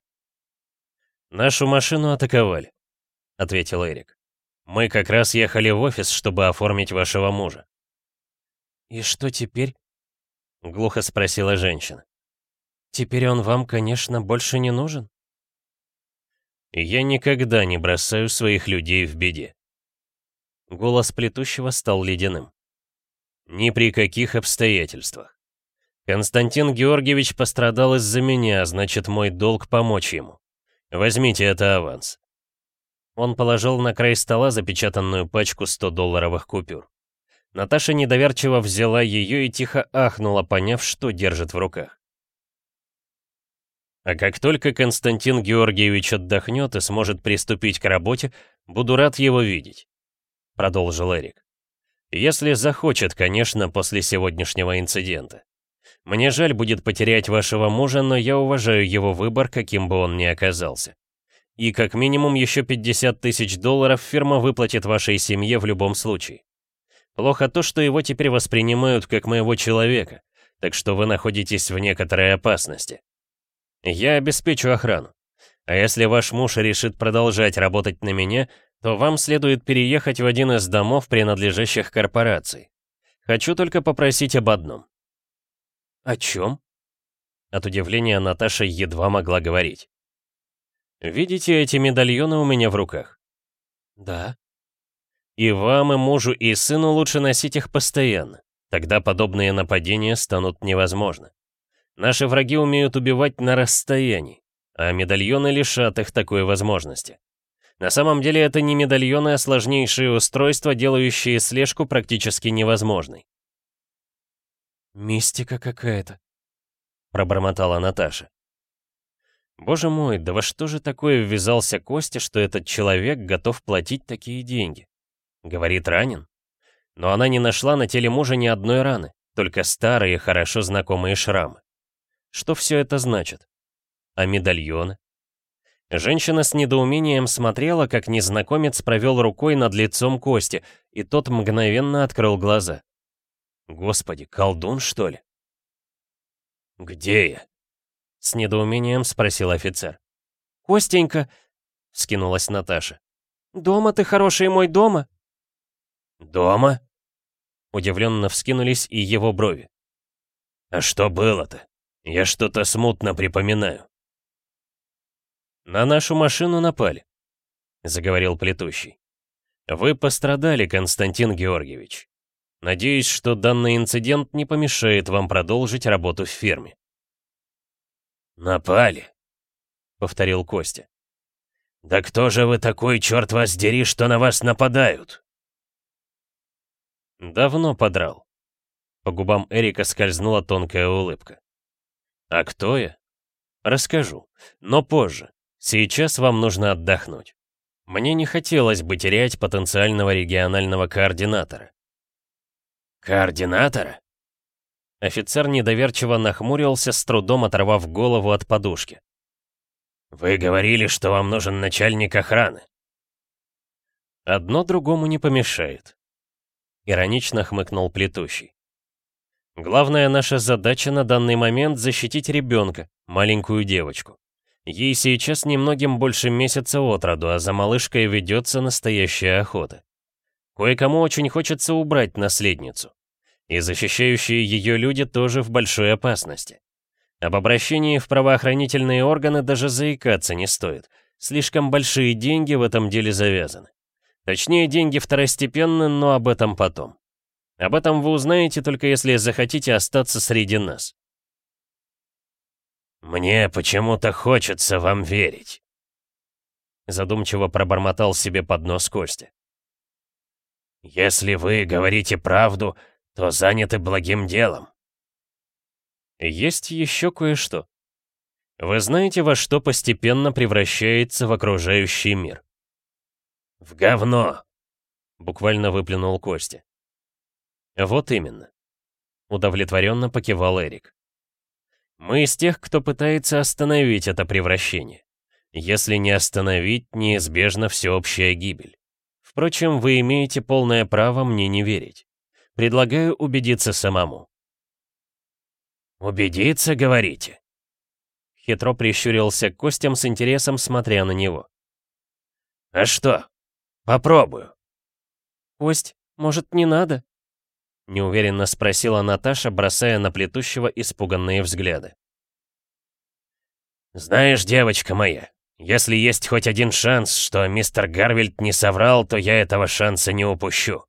«Нашу машину атаковали», — ответил Эрик. Мы как раз ехали в офис, чтобы оформить вашего мужа». «И что теперь?» — глухо спросила женщина. «Теперь он вам, конечно, больше не нужен?» «Я никогда не бросаю своих людей в беде». Голос плетущего стал ледяным. «Ни при каких обстоятельствах. Константин Георгиевич пострадал из-за меня, значит, мой долг помочь ему. Возьмите это аванс. Он положил на край стола запечатанную пачку 100-долларовых купюр. Наташа недоверчиво взяла ее и тихо ахнула, поняв, что держит в руках. «А как только Константин Георгиевич отдохнет и сможет приступить к работе, буду рад его видеть», — продолжил Эрик. «Если захочет, конечно, после сегодняшнего инцидента. Мне жаль будет потерять вашего мужа, но я уважаю его выбор, каким бы он ни оказался. И как минимум еще 50 тысяч долларов фирма выплатит вашей семье в любом случае. Плохо то, что его теперь воспринимают как моего человека, так что вы находитесь в некоторой опасности. Я обеспечу охрану. А если ваш муж решит продолжать работать на меня, то вам следует переехать в один из домов, принадлежащих корпорации. Хочу только попросить об одном». «О чем?» От удивления Наташа едва могла говорить. «Видите эти медальоны у меня в руках?» «Да». «И вам, и мужу, и сыну лучше носить их постоянно. Тогда подобные нападения станут невозможны. Наши враги умеют убивать на расстоянии, а медальоны лишат их такой возможности. На самом деле это не медальоны, а сложнейшие устройства, делающие слежку практически невозможной. «Мистика какая-то», — пробормотала Наташа. «Боже мой, да во что же такое ввязался Костя, что этот человек готов платить такие деньги?» Говорит, ранен. Но она не нашла на теле мужа ни одной раны, только старые, хорошо знакомые шрамы. Что все это значит? А медальоны? Женщина с недоумением смотрела, как незнакомец провел рукой над лицом Кости, и тот мгновенно открыл глаза. Господи, колдун, что ли? «Где я?» — с недоумением спросил офицер. «Костенька!» — скинулась Наташа. «Дома ты хороший мой, дома?» «Дома?» Удивленно вскинулись и его брови. «А что было-то? Я что-то смутно припоминаю». «На нашу машину напали», — заговорил плетущий. «Вы пострадали, Константин Георгиевич. Надеюсь, что данный инцидент не помешает вам продолжить работу в фирме». «Напали», — повторил Костя. «Да кто же вы такой, черт вас дери, что на вас нападают?» Давно подрал. По губам Эрика скользнула тонкая улыбка. А кто я? Расскажу, но позже. Сейчас вам нужно отдохнуть. Мне не хотелось бы терять потенциального регионального координатора. Координатора? Офицер недоверчиво нахмурился, с трудом оторвав голову от подушки. «Вы говорили, что вам нужен начальник охраны». «Одно другому не помешает», — иронично хмыкнул плетущий. «Главная наша задача на данный момент — защитить ребенка, маленькую девочку. Ей сейчас немногим больше месяца от роду, а за малышкой ведется настоящая охота. Кое-кому очень хочется убрать наследницу. И защищающие ее люди тоже в большой опасности. Об обращении в правоохранительные органы даже заикаться не стоит. Слишком большие деньги в этом деле завязаны. Точнее, деньги второстепенны, но об этом потом. Об этом вы узнаете только если захотите остаться среди нас. «Мне почему-то хочется вам верить», — задумчиво пробормотал себе под нос Костя. «Если вы говорите правду, то заняты благим делом». Есть еще кое-что. Вы знаете, во что постепенно превращается в окружающий мир? «В говно!» — буквально выплюнул Костя. «Вот именно», — удовлетворенно покивал Эрик. «Мы из тех, кто пытается остановить это превращение. Если не остановить, неизбежна всеобщая гибель. Впрочем, вы имеете полное право мне не верить. Предлагаю убедиться самому». «Убедиться, говорите?» Хитро прищурился Костям с интересом, смотря на него. «А что, Попробую. Кость, может, не надо? Неуверенно спросила Наташа, бросая на плетущего испуганные взгляды. «Знаешь, девочка моя, если есть хоть один шанс, что мистер Гарвельд не соврал, то я этого шанса не упущу».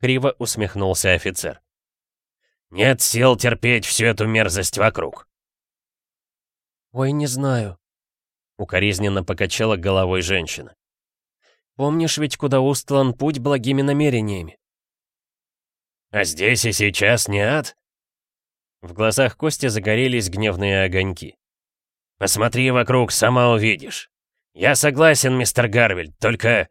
Криво усмехнулся офицер. «Нет сил терпеть всю эту мерзость вокруг». «Ой, не знаю», — укоризненно покачала головой женщина. Помнишь ведь, куда устлан путь благими намерениями? А здесь и сейчас не ад? В глазах Кости загорелись гневные огоньки. Посмотри вокруг, сама увидишь. Я согласен, мистер Гарвельд, только...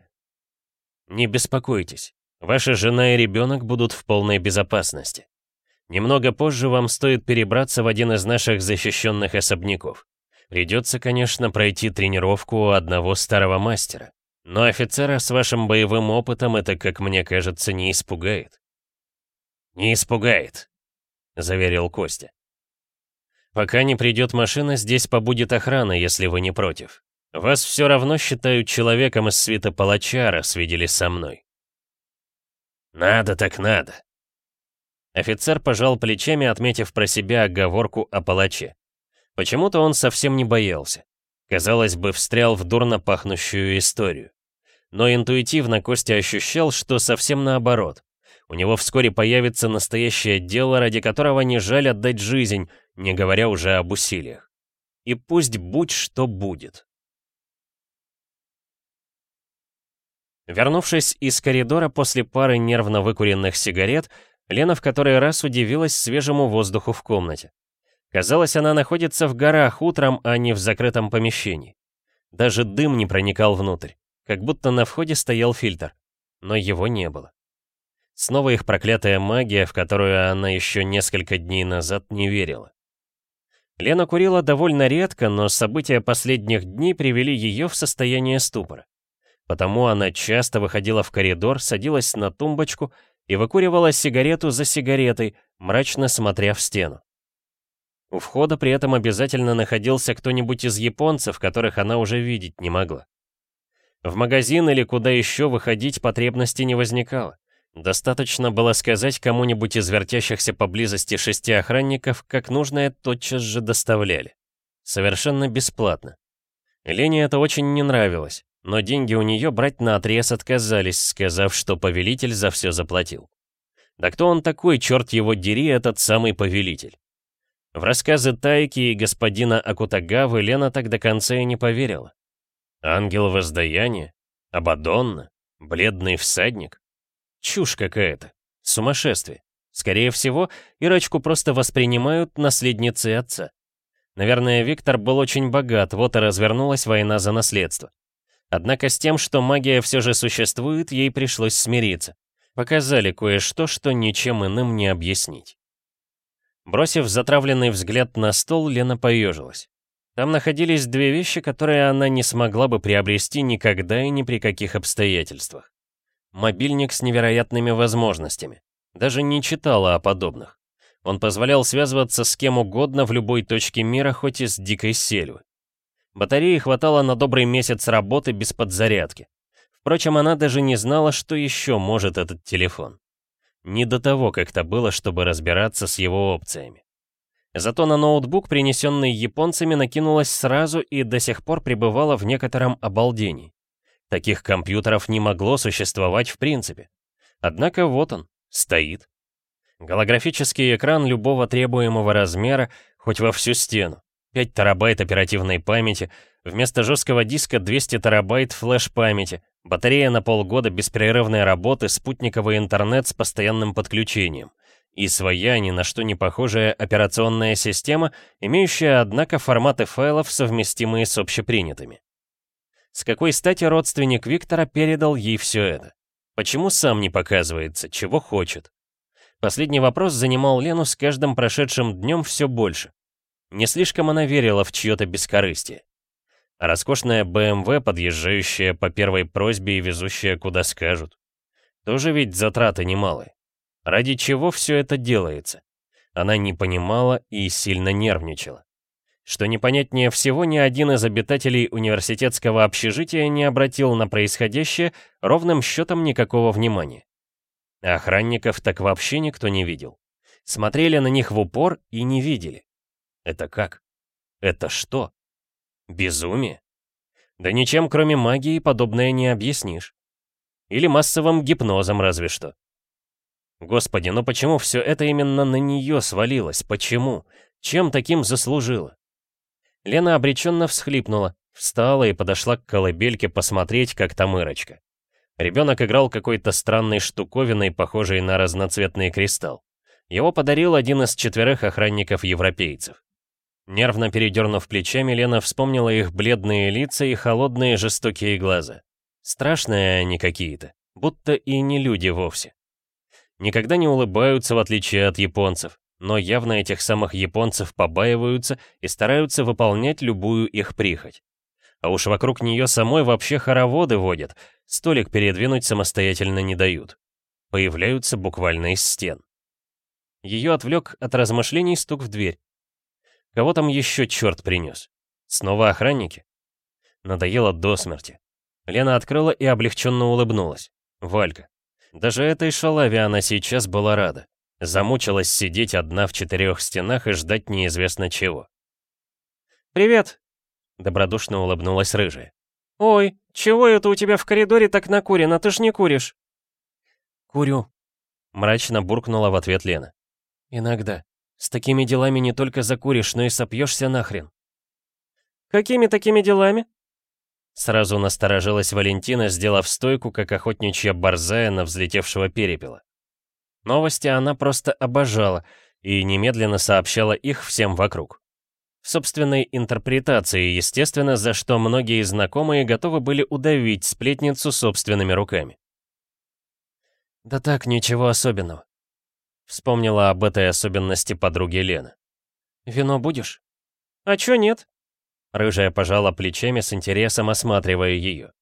Не беспокойтесь. Ваша жена и ребенок будут в полной безопасности. Немного позже вам стоит перебраться в один из наших защищенных особняков. Придется, конечно, пройти тренировку у одного старого мастера. Но офицера с вашим боевым опытом это, как мне кажется, не испугает. «Не испугает», — заверил Костя. «Пока не придет машина, здесь побудет охрана, если вы не против. Вас все равно считают человеком из свита палача, раз видели со мной. Надо так надо. Офицер пожал плечами, отметив про себя оговорку о палаче. Почему-то он совсем не боялся. Казалось бы, встрял в дурно пахнущую историю. Но интуитивно Костя ощущал, что совсем наоборот. У него вскоре появится настоящее дело, ради которого не жаль отдать жизнь, не говоря уже об усилиях. И пусть будь что будет. Вернувшись из коридора после пары нервно выкуренных сигарет, Лена в который раз удивилась свежему воздуху в комнате. Казалось, она находится в горах утром, а не в закрытом помещении. Даже дым не проникал внутрь, как будто на входе стоял фильтр. Но его не было. Снова их проклятая магия, в которую она еще несколько дней назад не верила. Лена курила довольно редко, но события последних дней привели ее в состояние ступора. Потому она часто выходила в коридор, садилась на тумбочку и выкуривала сигарету за сигаретой, мрачно смотря в стену. У входа при этом обязательно находился кто-нибудь из японцев, которых она уже видеть не могла. В магазин или куда еще выходить потребности не возникало. Достаточно было сказать кому-нибудь из вертящихся поблизости шести охранников, как нужное тотчас же доставляли. Совершенно бесплатно. Лене это очень не нравилось, но деньги у нее брать на отрез отказались, сказав, что повелитель за все заплатил. Да кто он такой, черт его дери, этот самый повелитель? В рассказы Тайки и господина Акутагавы Лена так до конца и не поверила. Ангел воздаяния? Абадонна? Бледный всадник? Чушь какая-то. Сумасшествие. Скорее всего, Ирочку просто воспринимают наследницей отца. Наверное, Виктор был очень богат, вот и развернулась война за наследство. Однако с тем, что магия все же существует, ей пришлось смириться. Показали кое-что, что ничем иным не объяснить. Бросив затравленный взгляд на стол, Лена поежилась. Там находились две вещи, которые она не смогла бы приобрести никогда и ни при каких обстоятельствах. Мобильник с невероятными возможностями. Даже не читала о подобных. Он позволял связываться с кем угодно в любой точке мира, хоть и с дикой сельвы. Батареи хватало на добрый месяц работы без подзарядки. Впрочем, она даже не знала, что еще может этот телефон. Не до того как-то было, чтобы разбираться с его опциями. Зато на ноутбук, принесенный японцами, накинулась сразу и до сих пор пребывала в некотором обалдении. Таких компьютеров не могло существовать в принципе. Однако вот он, стоит. Голографический экран любого требуемого размера, хоть во всю стену. 5 терабайт оперативной памяти, вместо жесткого диска 200 терабайт флеш-памяти, Батарея на полгода беспрерывной работы, спутниковый интернет с постоянным подключением. И своя, ни на что не похожая операционная система, имеющая, однако, форматы файлов, совместимые с общепринятыми. С какой стати родственник Виктора передал ей все это? Почему сам не показывается, чего хочет? Последний вопрос занимал Лену с каждым прошедшим днем все больше. Не слишком она верила в чье-то бескорыстие. А роскошная БМВ, подъезжающая по первой просьбе и везущая куда скажут. Тоже ведь затраты немалые. Ради чего все это делается? Она не понимала и сильно нервничала. Что непонятнее всего, ни один из обитателей университетского общежития не обратил на происходящее ровным счетом никакого внимания. Охранников так вообще никто не видел. Смотрели на них в упор и не видели. Это как? Это что? Безумие? Да ничем, кроме магии, подобное не объяснишь. Или массовым гипнозом разве что. Господи, но почему все это именно на нее свалилось? Почему? Чем таким заслужила? Лена обреченно всхлипнула, встала и подошла к колыбельке посмотреть, как там Ирочка. Ребенок играл какой-то странной штуковиной, похожей на разноцветный кристалл. Его подарил один из четверых охранников-европейцев. Нервно передернув плечами, Лена вспомнила их бледные лица и холодные жестокие глаза. Страшные они какие-то, будто и не люди вовсе. Никогда не улыбаются, в отличие от японцев, но явно этих самых японцев побаиваются и стараются выполнять любую их прихоть. А уж вокруг нее самой вообще хороводы водят, столик передвинуть самостоятельно не дают. Появляются буквально из стен. Ее отвлек от размышлений стук в дверь. Кого там еще черт принес? Снова охранники? Надоело до смерти. Лена открыла и облегченно улыбнулась. Валька. Даже этой шалаве она сейчас была рада. Замучилась сидеть одна в четырех стенах и ждать неизвестно чего. «Привет!» — добродушно улыбнулась рыжая. «Ой, чего это у тебя в коридоре так накурено? Ты ж не куришь!» «Курю», — мрачно буркнула в ответ Лена. «Иногда. С такими делами не только закуришь, но и сопьешься нахрен». «Какими такими делами?» Сразу насторожилась Валентина, сделав стойку, как охотничья борзая на взлетевшего перепела. Новости она просто обожала и немедленно сообщала их всем вокруг. В собственной интерпретации, естественно, за что многие знакомые готовы были удавить сплетницу собственными руками. «Да так, ничего особенного», — вспомнила об этой особенности подруги Лена. «Вино будешь?» «А чё нет?» Рыжая пожала плечами с интересом, осматривая ее.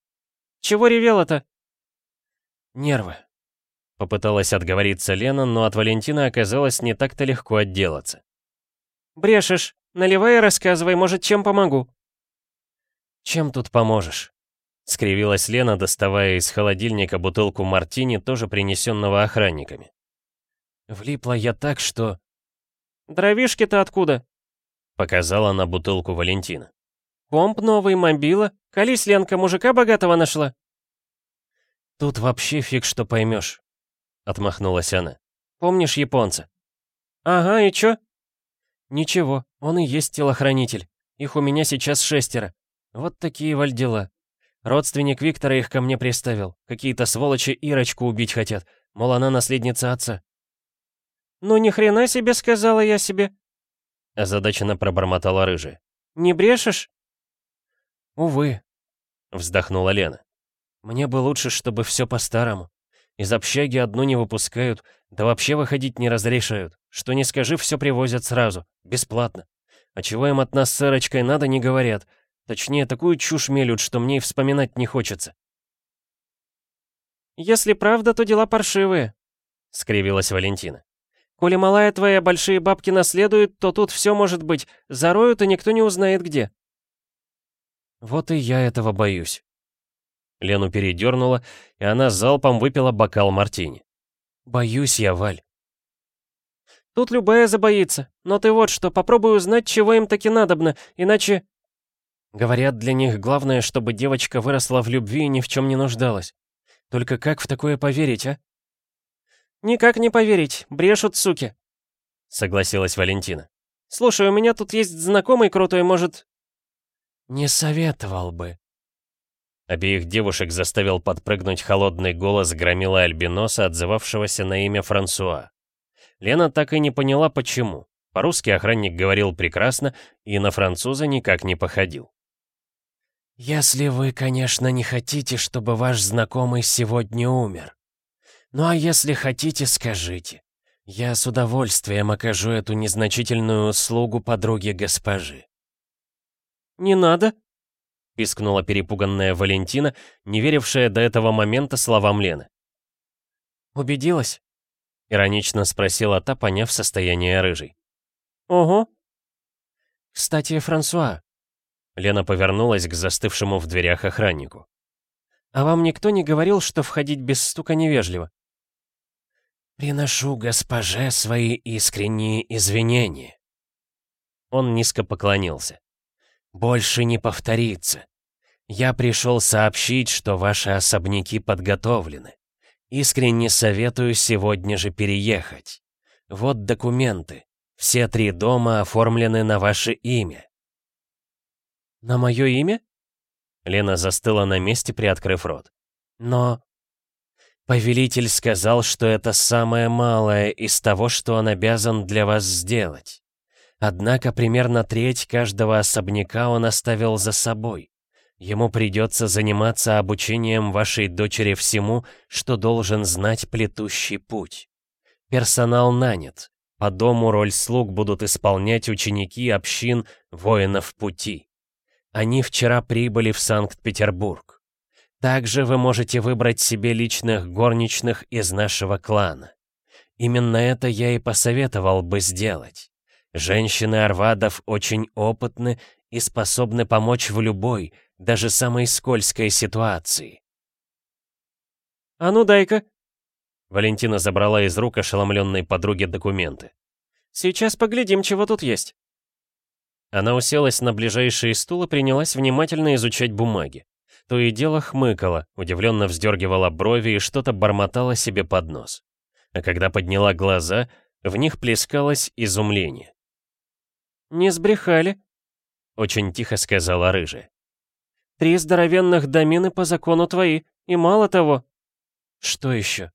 «Чего ревела-то?» «Нервы», — попыталась отговориться Лена, но от Валентины оказалось не так-то легко отделаться. «Брешешь. Наливай и рассказывай, может, чем помогу». «Чем тут поможешь?» — скривилась Лена, доставая из холодильника бутылку мартини, тоже принесенного охранниками. «Влипла я так, что...» «Дровишки-то откуда?» — показала на бутылку Валентина. «Комп новый, мобила. Колись, Ленка, мужика богатого нашла». «Тут вообще фиг что поймешь», — отмахнулась она. «Помнишь японца?» «Ага, и чё?» «Ничего, он и есть телохранитель. Их у меня сейчас шестеро. Вот такие вальдела. Родственник Виктора их ко мне приставил. Какие-то сволочи Ирочку убить хотят. Мол, она наследница отца». «Ну ни хрена себе сказала я себе», — озадаченно пробормотала рыжая. «Не брешешь?» «Увы», — вздохнула Лена. «Мне бы лучше, чтобы все по-старому. Из общаги одну не выпускают, да вообще выходить не разрешают. Что не скажи, все привозят сразу, бесплатно. А чего им от нас с Эрочкой надо, не говорят. Точнее, такую чушь мелют, что мне и вспоминать не хочется». «Если правда, то дела паршивые», — скривилась Валентина. «Коли малая твоя большие бабки наследует, то тут все может быть. Зароют, и никто не узнает где». Вот и я этого боюсь. Лену передернула, и она залпом выпила бокал мартини. Боюсь я, Валь. Тут любая забоится. Но ты вот что, попробуй узнать, чего им таки надобно, иначе... Говорят, для них главное, чтобы девочка выросла в любви и ни в чем не нуждалась. Только как в такое поверить, а? Никак не поверить, брешут суки. Согласилась Валентина. Слушай, у меня тут есть знакомый крутой, может, «Не советовал бы». Обеих девушек заставил подпрыгнуть холодный голос громила Альбиноса, отзывавшегося на имя Франсуа. Лена так и не поняла, почему. По-русски охранник говорил прекрасно и на француза никак не походил. «Если вы, конечно, не хотите, чтобы ваш знакомый сегодня умер. Ну а если хотите, скажите. Я с удовольствием окажу эту незначительную услугу подруге госпожи. «Не надо!» — пискнула перепуганная Валентина, не верившая до этого момента словам Лены. «Убедилась?» — иронично спросила та, поняв состояние рыжей. «Ого!» «Кстати, Франсуа...» Лена повернулась к застывшему в дверях охраннику. «А вам никто не говорил, что входить без стука невежливо?» «Приношу госпоже свои искренние извинения». Он низко поклонился. Больше не повторится. Я пришел сообщить, что ваши особняки подготовлены. Искренне советую сегодня же переехать. Вот документы. Все три дома оформлены на ваше имя. На мое имя? Лена застыла на месте, приоткрыв рот. Но... Повелитель сказал, что это самое малое из того, что он обязан для вас сделать. Однако примерно треть каждого особняка он оставил за собой. Ему придется заниматься обучением вашей дочери всему, что должен знать плетущий путь. Персонал нанят. По дому роль слуг будут исполнять ученики общин воинов пути. Они вчера прибыли в Санкт-Петербург. Также вы можете выбрать себе личных горничных из нашего клана. Именно это я и посоветовал бы сделать. Женщины Арвадов очень опытны и способны помочь в любой, даже самой скользкой ситуации. «А ну дай-ка!» Валентина забрала из рук ошеломленной подруги документы. «Сейчас поглядим, чего тут есть». Она уселась на ближайший стул и принялась внимательно изучать бумаги. То и дело хмыкала, удивленно вздергивала брови и что-то бормотала себе под нос. А когда подняла глаза, в них плескалось изумление. «Не сбрехали», — очень тихо сказала рыжая. «Три здоровенных домины по закону твои, и мало того». «Что еще?»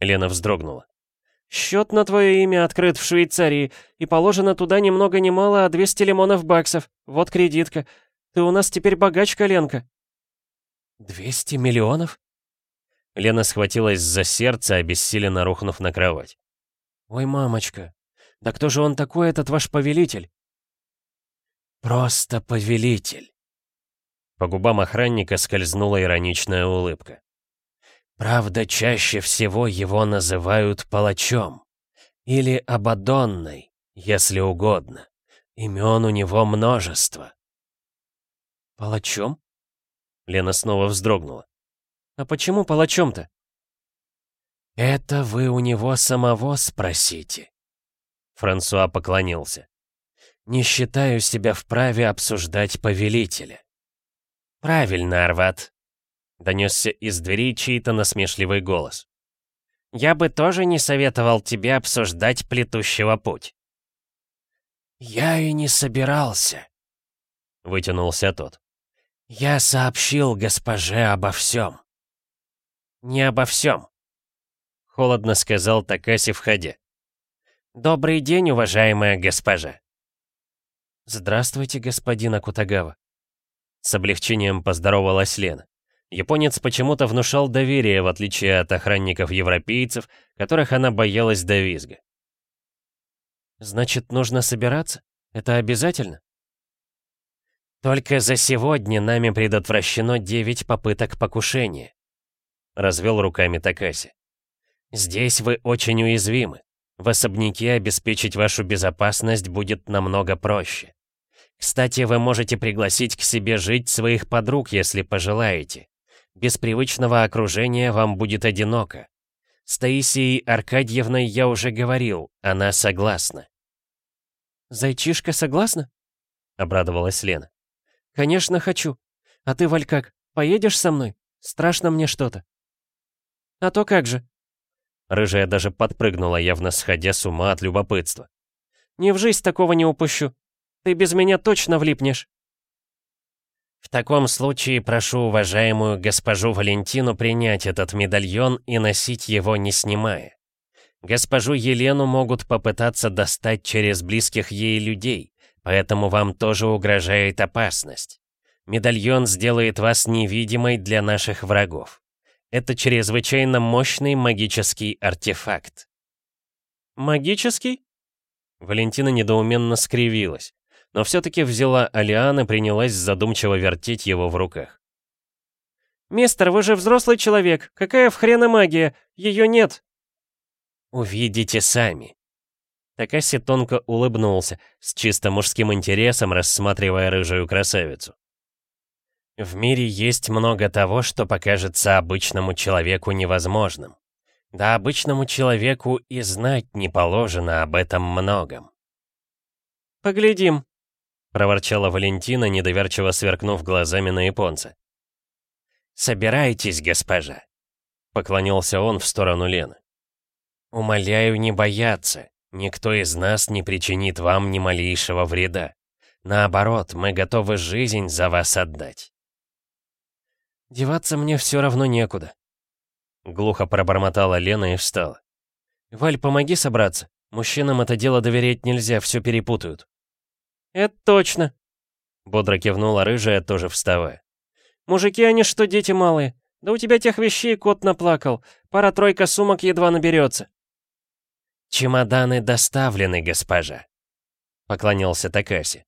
Лена вздрогнула. «Счет на твое имя открыт в Швейцарии, и положено туда ни много ни мало, а 200 лимонов баксов. Вот кредитка. Ты у нас теперь богачка, Ленка». «200 миллионов?» Лена схватилась за сердце, обессиленно рухнув на кровать. «Ой, мамочка, да кто же он такой, этот ваш повелитель?» «Просто повелитель!» По губам охранника скользнула ироничная улыбка. Правда, чаще всего его называют палачом. Или Абадонной, если угодно. Имен у него множество. «Палачом?» Лена снова вздрогнула. «А почему палачом-то?» «Это вы у него самого спросите». Франсуа поклонился. «Не считаю себя вправе обсуждать повелителя». «Правильно, Арват. Донесся из двери чей-то насмешливый голос. «Я бы тоже не советовал тебе обсуждать плетущего путь». «Я и не собирался», — вытянулся тот. «Я сообщил госпоже обо всем». «Не обо всем», — холодно сказал Такаси, входя. «Добрый день, уважаемая госпожа». «Здравствуйте, господин Акутагава». С облегчением поздоровалась Лена. Японец почему-то внушал доверие, в отличие от охранников-европейцев, которых она боялась до визга. «Значит, нужно собираться? Это обязательно?» «Только за сегодня нами предотвращено 9 попыток покушения», — развел руками Такаси. «Здесь вы очень уязвимы. В особняке обеспечить вашу безопасность будет намного проще. Кстати, вы можете пригласить к себе жить своих подруг, если пожелаете. Без привычного окружения вам будет одиноко. С Таисией Аркадьевной я уже говорил, она согласна. «Зайчишка согласна?» — обрадовалась Лена. «Конечно, хочу. А ты, Валь, как, поедешь со мной? Страшно мне что-то». «А то как же?» Рыжая даже подпрыгнула, явно сходя с ума от любопытства. «Не в жизнь такого не упущу. Ты без меня точно влипнешь». В таком случае прошу уважаемую госпожу Валентину принять этот медальон и носить его не снимая. Госпожу Елену могут попытаться достать через близких ей людей, поэтому вам тоже угрожает опасность. Медальон сделает вас невидимой для наших врагов. Это чрезвычайно мощный магический артефакт. «Магический?» Валентина недоуменно скривилась но все-таки взяла Алиан и принялась задумчиво вертеть его в руках. «Мистер, вы же взрослый человек. Какая в хрена магия? Ее нет!» «Увидите сами». Такаси тонко улыбнулся, с чисто мужским интересом рассматривая рыжую красавицу. В мире есть много того, что покажется обычному человеку невозможным. Да обычному человеку и знать не положено об этом многом. «Поглядим», — проворчала Валентина, недоверчиво сверкнув глазами на японца. «Собирайтесь, госпожа», — поклонился он в сторону Лены. «Умоляю не бояться. Никто из нас не причинит вам ни малейшего вреда. Наоборот, мы готовы жизнь за вас отдать». «Деваться мне все равно некуда», — глухо пробормотала Лена и встала. «Валь, помоги собраться. Мужчинам это дело доверять нельзя, все перепутают». «Это точно», — бодро кивнула рыжая, тоже вставая. «Мужики, они что, дети малые? Да у тебя тех вещей кот наплакал. Пара-тройка сумок едва наберется». «Чемоданы доставлены, госпожа», — поклонился Такаси.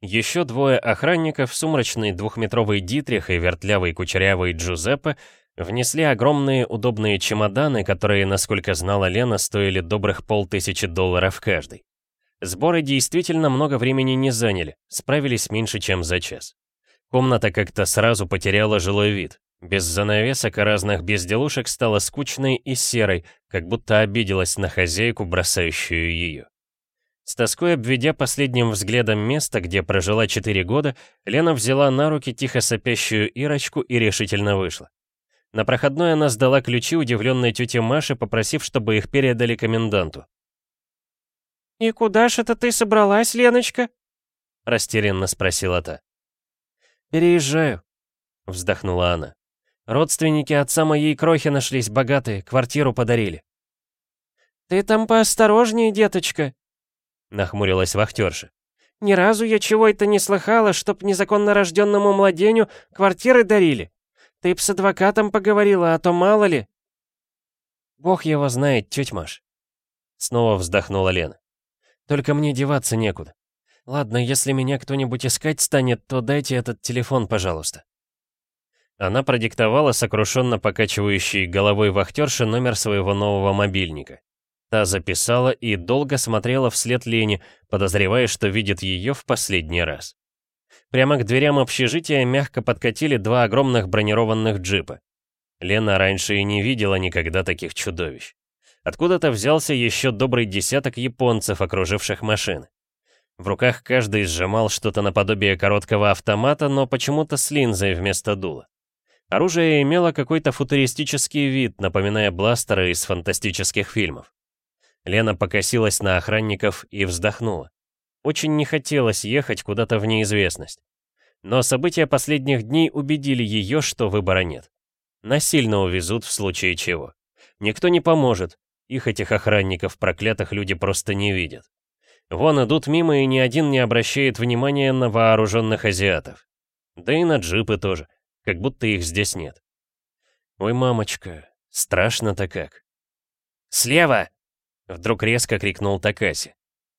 Еще двое охранников, сумрачный двухметровый Дитрих и вертлявый кучерявый Джузеппе, внесли огромные удобные чемоданы, которые, насколько знала Лена, стоили добрых полтысячи долларов каждый. Сборы действительно много времени не заняли, справились меньше, чем за час. Комната как-то сразу потеряла жилой вид. Без занавесок и разных безделушек стала скучной и серой, как будто обиделась на хозяйку, бросающую ее. С тоской обведя последним взглядом место, где прожила 4 года, Лена взяла на руки тихо сопящую Ирочку и решительно вышла. На проходной она сдала ключи удивленной тете Маше, попросив, чтобы их передали коменданту. «И куда ж это ты собралась, Леночка?» — растерянно спросила та. «Переезжаю», — вздохнула она. «Родственники отца моей крохи нашлись, богатые, квартиру подарили». «Ты там поосторожнее, деточка», — нахмурилась вахтерша. «Ни разу я чего это не слыхала, чтоб незаконно рожденному младеню квартиры дарили. Ты б с адвокатом поговорила, а то мало ли». «Бог его знает, тетя Маш», — снова вздохнула Лена. «Только мне деваться некуда. Ладно, если меня кто-нибудь искать станет, то дайте этот телефон, пожалуйста». Она продиктовала сокрушенно покачивающей головой вахтерши номер своего нового мобильника. Та записала и долго смотрела вслед Лене, подозревая, что видит ее в последний раз. Прямо к дверям общежития мягко подкатили два огромных бронированных джипа. Лена раньше и не видела никогда таких чудовищ. Откуда-то взялся еще добрый десяток японцев, окруживших машины. В руках каждый сжимал что-то наподобие короткого автомата, но почему-то с линзой вместо дула. Оружие имело какой-то футуристический вид, напоминая бластеры из фантастических фильмов. Лена покосилась на охранников и вздохнула. Очень не хотелось ехать куда-то в неизвестность. Но события последних дней убедили ее, что выбора нет. Насильно увезут в случае чего. Никто не поможет, их этих охранников проклятых люди просто не видят. Вон идут мимо, и ни один не обращает внимания на вооруженных азиатов. Да и на джипы тоже, как будто их здесь нет. Ой, мамочка, страшно-то как. «Слева!» — вдруг резко крикнул Такаси.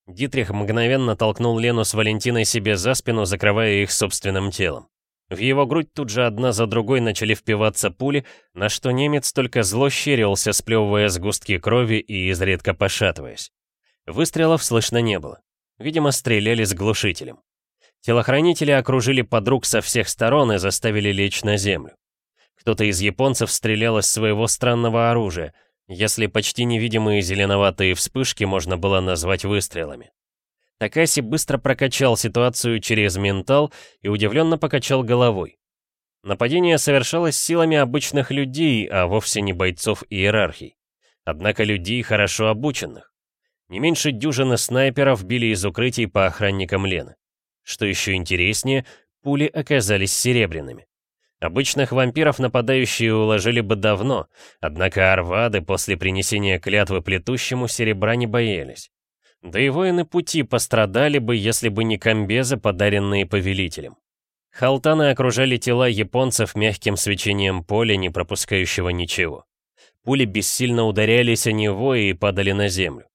Дитрих мгновенно толкнул Лену с Валентиной себе за спину, закрывая их собственным телом. В его грудь тут же одна за другой начали впиваться пули, на что немец только зло щерился, сплевывая сгустки крови и изредка пошатываясь. Выстрелов слышно не было. Видимо, стреляли с глушителем. Телохранители окружили подруг со всех сторон и заставили лечь на землю. Кто-то из японцев стрелял из своего странного оружия, если почти невидимые зеленоватые вспышки можно было назвать выстрелами. Такаси быстро прокачал ситуацию через ментал и удивленно покачал головой. Нападение совершалось силами обычных людей, а вовсе не бойцов иерархий. Однако людей хорошо обученных. Не меньше дюжины снайперов били из укрытий по охранникам Лены. Что еще интереснее, пули оказались серебряными. Обычных вампиров нападающие уложили бы давно, однако арвады после принесения клятвы плетущему серебра не боялись. Да и воины пути пострадали бы, если бы не комбезы, подаренные повелителем. Халтаны окружали тела японцев мягким свечением поля, не пропускающего ничего. Пули бессильно ударялись о него и падали на землю.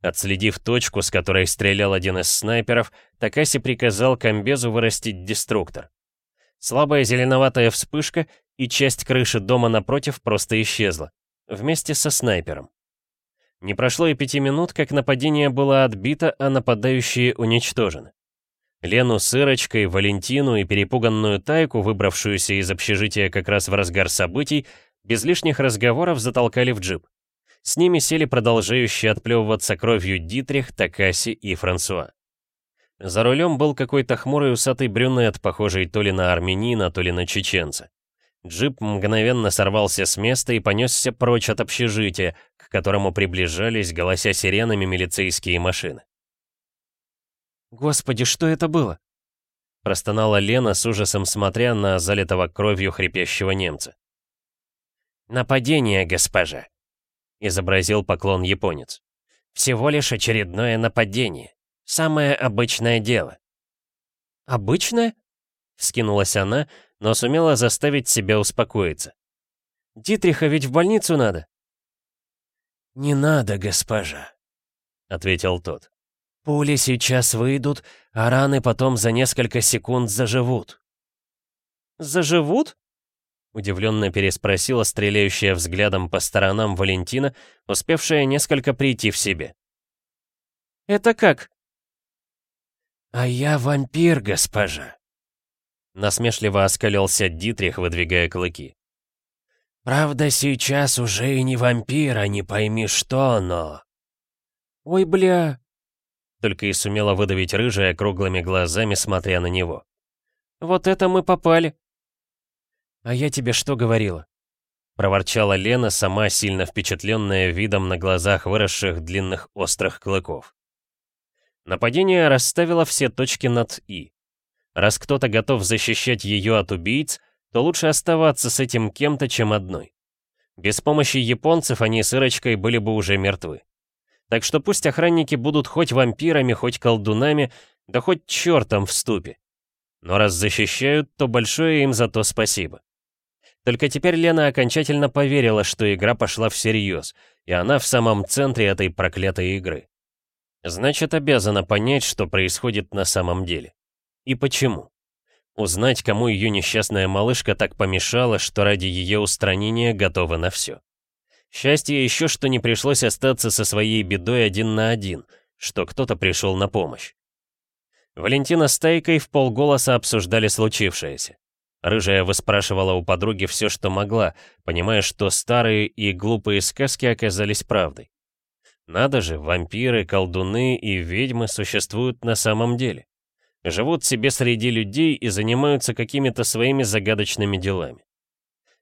Отследив точку, с которой стрелял один из снайперов, Такаси приказал комбезу вырастить деструктор. Слабая зеленоватая вспышка, и часть крыши дома напротив просто исчезла. Вместе со снайпером. Не прошло и пяти минут, как нападение было отбито, а нападающие уничтожены. Лену с Ирочкой, Валентину и перепуганную Тайку, выбравшуюся из общежития как раз в разгар событий, без лишних разговоров затолкали в джип. С ними сели продолжающие отплевываться кровью Дитрих, Такаси и Франсуа. За рулем был какой-то хмурый усатый брюнет, похожий то ли на армянина, то ли на чеченца. Джип мгновенно сорвался с места и понесся прочь от общежития, к которому приближались, голося сиренами, милицейские машины. «Господи, что это было?» Простонала Лена с ужасом, смотря на залитого кровью хрипящего немца. «Нападение, госпожа», — изобразил поклон японец. «Всего лишь очередное нападение. Самое обычное дело». «Обычное?» — вскинулась она, но сумела заставить себя успокоиться. «Дитриха ведь в больницу надо». «Не надо, госпожа», — ответил тот. «Пули сейчас выйдут, а раны потом за несколько секунд заживут». «Заживут?» — удивленно переспросила стреляющая взглядом по сторонам Валентина, успевшая несколько прийти в себе. «Это как?» «А я вампир, госпожа», Насмешливо оскалился Дитрих, выдвигая клыки. «Правда, сейчас уже и не вампир, а не пойми что, но...» «Ой, бля...» Только и сумела выдавить рыжая круглыми глазами, смотря на него. «Вот это мы попали!» «А я тебе что говорила?» Проворчала Лена, сама сильно впечатленная видом на глазах выросших длинных острых клыков. Нападение расставило все точки над «и». Раз кто-то готов защищать ее от убийц, то лучше оставаться с этим кем-то, чем одной. Без помощи японцев они с Ирочкой были бы уже мертвы. Так что пусть охранники будут хоть вампирами, хоть колдунами, да хоть чертом в ступе. Но раз защищают, то большое им за то спасибо. Только теперь Лена окончательно поверила, что игра пошла всерьез, и она в самом центре этой проклятой игры. Значит, обязана понять, что происходит на самом деле. И почему. Узнать, кому ее несчастная малышка так помешала, что ради ее устранения готова на все. Счастье еще, что не пришлось остаться со своей бедой один на один, что кто-то пришел на помощь. Валентина с Тайкой в полголоса обсуждали случившееся. Рыжая выспрашивала у подруги все, что могла, понимая, что старые и глупые сказки оказались правдой. Надо же, вампиры, колдуны и ведьмы существуют на самом деле. Живут себе среди людей и занимаются какими-то своими загадочными делами.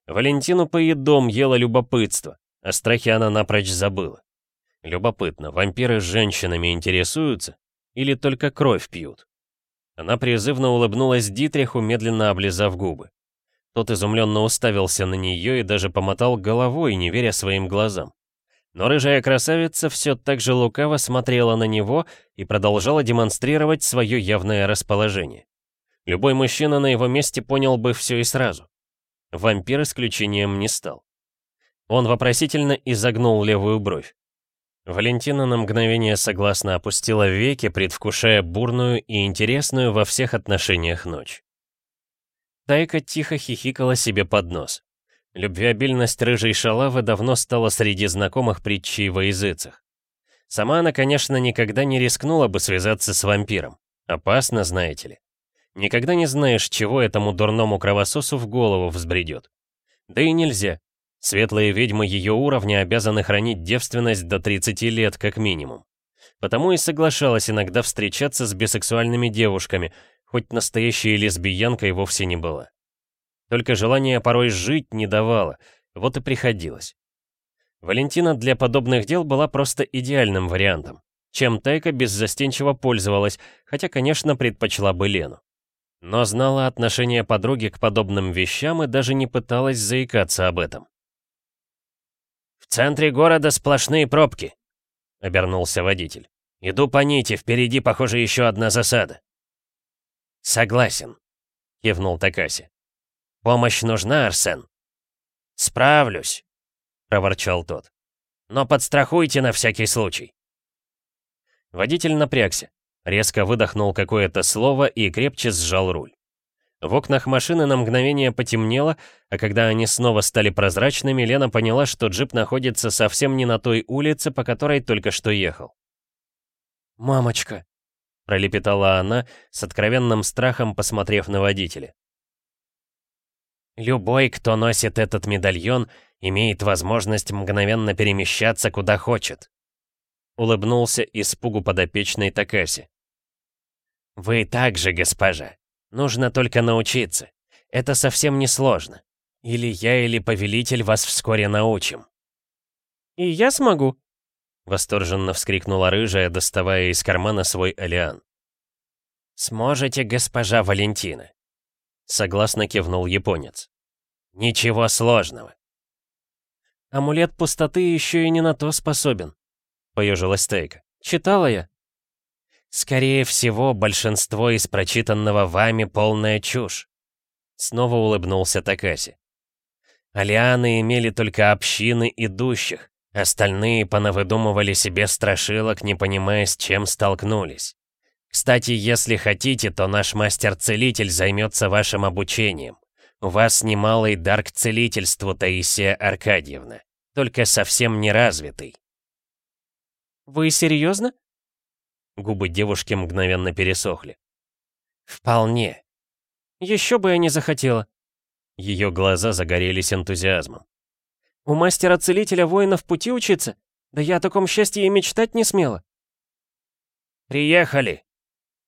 Валентину по едом ела любопытство, о страхе она напрочь забыла. Любопытно, вампиры с женщинами интересуются или только кровь пьют? Она призывно улыбнулась Дитриху, медленно облизав губы. Тот изумленно уставился на нее и даже помотал головой, не веря своим глазам. Но рыжая красавица все так же лукаво смотрела на него и продолжала демонстрировать свое явное расположение. Любой мужчина на его месте понял бы все и сразу. Вампир исключением не стал. Он вопросительно изогнул левую бровь. Валентина на мгновение согласно опустила веки, предвкушая бурную и интересную во всех отношениях ночь. Тайка тихо хихикала себе под нос. Любвеобильность рыжей шалавы давно стала среди знакомых притчей во языцах. Сама она, конечно, никогда не рискнула бы связаться с вампиром. Опасно, знаете ли. Никогда не знаешь, чего этому дурному кровососу в голову взбредет. Да и нельзя. Светлые ведьмы ее уровня обязаны хранить девственность до 30 лет как минимум. Потому и соглашалась иногда встречаться с бисексуальными девушками, хоть настоящей лесбиянкой вовсе не была. Только желание порой жить не давало, вот и приходилось. Валентина для подобных дел была просто идеальным вариантом, чем Тайка беззастенчиво пользовалась, хотя, конечно, предпочла бы Лену. Но знала отношение подруги к подобным вещам и даже не пыталась заикаться об этом. «В центре города сплошные пробки», — обернулся водитель. «Иду по нити, впереди, похоже, еще одна засада». «Согласен», — кивнул Такаси. «Помощь нужна, Арсен?» «Справлюсь», — проворчал тот. «Но подстрахуйте на всякий случай». Водитель напрягся, резко выдохнул какое-то слово и крепче сжал руль. В окнах машины на мгновение потемнело, а когда они снова стали прозрачными, Лена поняла, что джип находится совсем не на той улице, по которой только что ехал. «Мамочка!» — пролепетала она, с откровенным страхом посмотрев на водителя. «Любой, кто носит этот медальон, имеет возможность мгновенно перемещаться куда хочет», — улыбнулся испугу подопечной Такаси. «Вы также, госпожа. Нужно только научиться. Это совсем не сложно. Или я, или повелитель вас вскоре научим». «И я смогу!» — восторженно вскрикнула рыжая, доставая из кармана свой алиан. «Сможете, госпожа Валентина!» — согласно кивнул японец. «Ничего сложного». «Амулет пустоты еще и не на то способен», — поежилась Тейка. «Читала я». Скорее всего, большинство из прочитанного вами полная чушь. Снова улыбнулся Такаси. Алианы имели только общины идущих, остальные понавыдумывали себе страшилок, не понимая, с чем столкнулись. Кстати, если хотите, то наш мастер-целитель займется вашим обучением. У вас немалый дар к целительству, Таисия Аркадьевна, только совсем не развитый. «Вы серьезно?» Губы девушки мгновенно пересохли. «Вполне». Еще бы я не захотела. Ее глаза загорелись энтузиазмом. У мастера-целителя воинов пути учиться? Да я о таком счастье и мечтать не смела. «Приехали!» —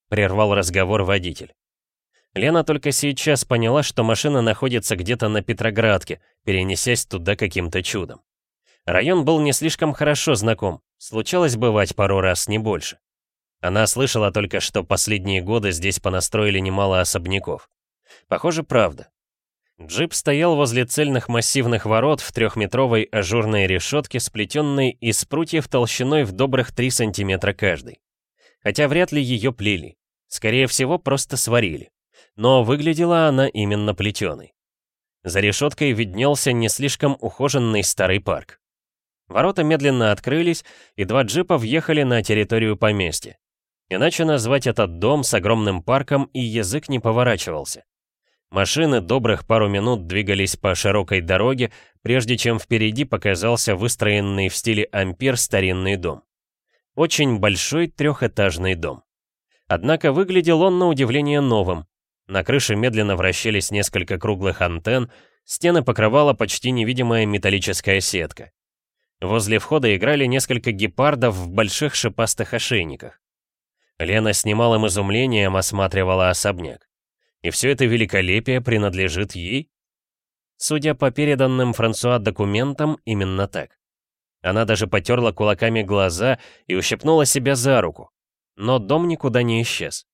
прервал разговор водитель. Лена только сейчас поняла, что машина находится где-то на Петроградке, перенесясь туда каким-то чудом. Район был не слишком хорошо знаком, случалось бывать пару раз, не больше. Она слышала только, что последние годы здесь понастроили немало особняков. Похоже, правда. Джип стоял возле цельных массивных ворот в трехметровой ажурной решетке, сплетенной из прутьев толщиной в добрых 3 сантиметра каждый. Хотя вряд ли ее плели. Скорее всего, просто сварили. Но выглядела она именно плетеной. За решеткой виднелся не слишком ухоженный старый парк. Ворота медленно открылись, и два джипа въехали на территорию поместья. Иначе назвать этот дом с огромным парком и язык не поворачивался. Машины добрых пару минут двигались по широкой дороге, прежде чем впереди показался выстроенный в стиле ампир старинный дом. Очень большой трехэтажный дом. Однако выглядел он на удивление новым. На крыше медленно вращались несколько круглых антенн, стены покрывала почти невидимая металлическая сетка. Возле входа играли несколько гепардов в больших шипастых ошейниках. Лена с немалым изумлением осматривала особняк. И все это великолепие принадлежит ей? Судя по переданным Франсуа документам, именно так. Она даже потерла кулаками глаза и ущипнула себя за руку. Но дом никуда не исчез.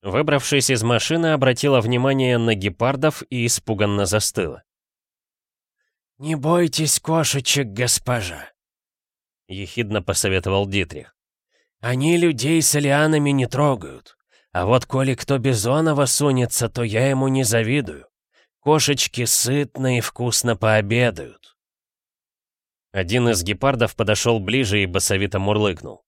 Выбравшись из машины, обратила внимание на гепардов и испуганно застыла. «Не бойтесь кошечек, госпожа», — ехидно посоветовал Дитрих. «Они людей с лианами не трогают. А вот коли кто Бизонова сунется, то я ему не завидую. Кошечки сытно и вкусно пообедают. Один из гепардов подошел ближе и басовито мурлыкнул.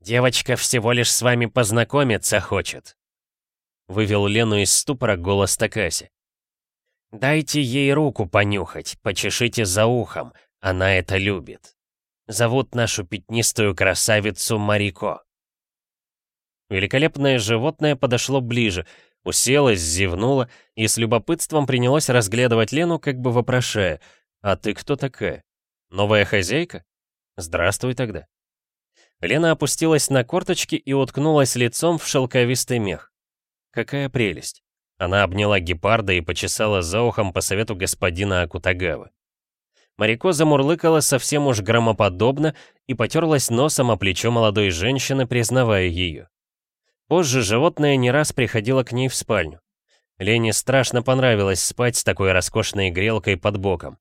«Девочка всего лишь с вами познакомиться хочет», — вывел Лену из ступора голос Такаси. «Дайте ей руку понюхать, почешите за ухом, она это любит. Зовут нашу пятнистую красавицу Марико». Великолепное животное подошло ближе, уселось, зевнуло и с любопытством принялось разглядывать Лену, как бы вопрошая, «А ты кто такая? Новая хозяйка? Здравствуй тогда». Лена опустилась на корточки и уткнулась лицом в шелковистый мех. Какая прелесть. Она обняла гепарда и почесала за ухом по совету господина Акутагавы. Марико замурлыкала совсем уж громоподобно и потерлась носом о плечо молодой женщины, признавая ее. Позже животное не раз приходило к ней в спальню. Лене страшно понравилось спать с такой роскошной грелкой под боком.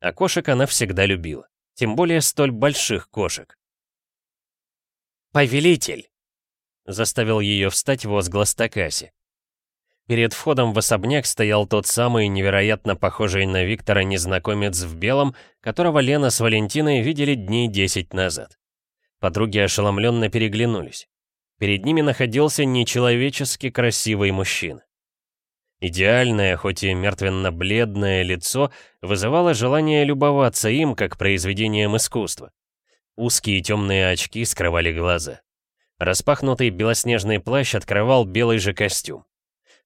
А кошек она всегда любила. Тем более столь больших кошек. «Повелитель!» — заставил ее встать возглас Такаси. Перед входом в особняк стоял тот самый невероятно похожий на Виктора незнакомец в белом, которого Лена с Валентиной видели дней десять назад. Подруги ошеломленно переглянулись. Перед ними находился нечеловечески красивый мужчина. Идеальное, хоть и мертвенно-бледное лицо вызывало желание любоваться им, как произведением искусства. Узкие темные очки скрывали глаза. Распахнутый белоснежный плащ открывал белый же костюм.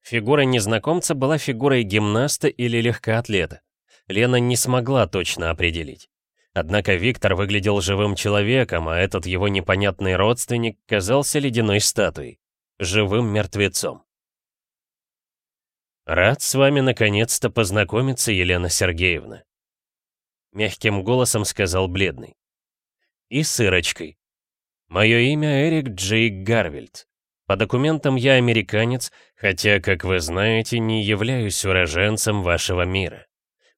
Фигура незнакомца была фигурой гимнаста или легкоатлета. Лена не смогла точно определить. Однако Виктор выглядел живым человеком, а этот его непонятный родственник казался ледяной статуей. Живым мертвецом. «Рад с вами наконец-то познакомиться, Елена Сергеевна», — мягким голосом сказал бледный. «И с Ирочкой. Мое имя Эрик Джейк Гарвельд. По документам я американец, хотя, как вы знаете, не являюсь уроженцем вашего мира.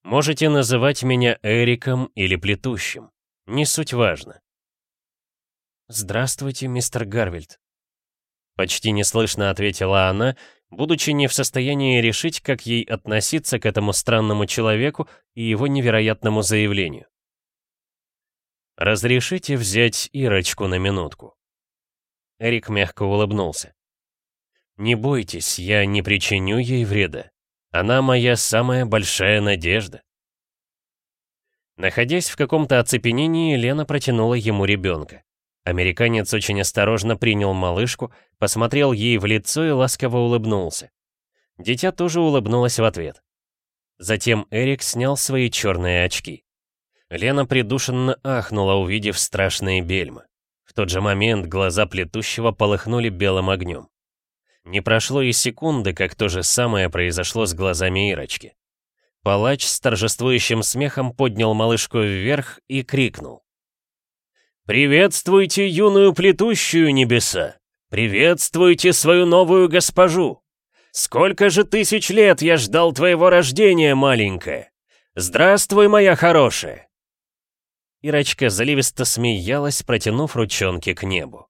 Можете называть меня Эриком или Плетущим. Не суть важно. «Здравствуйте, мистер Гарвельд», — почти неслышно ответила она, будучи не в состоянии решить, как ей относиться к этому странному человеку и его невероятному заявлению. «Разрешите взять Ирочку на минутку?» Эрик мягко улыбнулся. «Не бойтесь, я не причиню ей вреда. Она моя самая большая надежда. Находясь в каком-то оцепенении, Лена протянула ему ребенка. Американец очень осторожно принял малышку, посмотрел ей в лицо и ласково улыбнулся. Дитя тоже улыбнулось в ответ. Затем Эрик снял свои черные очки. Лена придушенно ахнула, увидев страшные бельмы. В тот же момент глаза плетущего полыхнули белым огнем. Не прошло и секунды, как то же самое произошло с глазами Ирочки. Палач с торжествующим смехом поднял малышку вверх и крикнул. «Приветствуйте юную плетущую небеса! Приветствуйте свою новую госпожу! Сколько же тысяч лет я ждал твоего рождения, маленькая! Здравствуй, моя хорошая!» Ирочка заливисто смеялась, протянув ручонки к небу.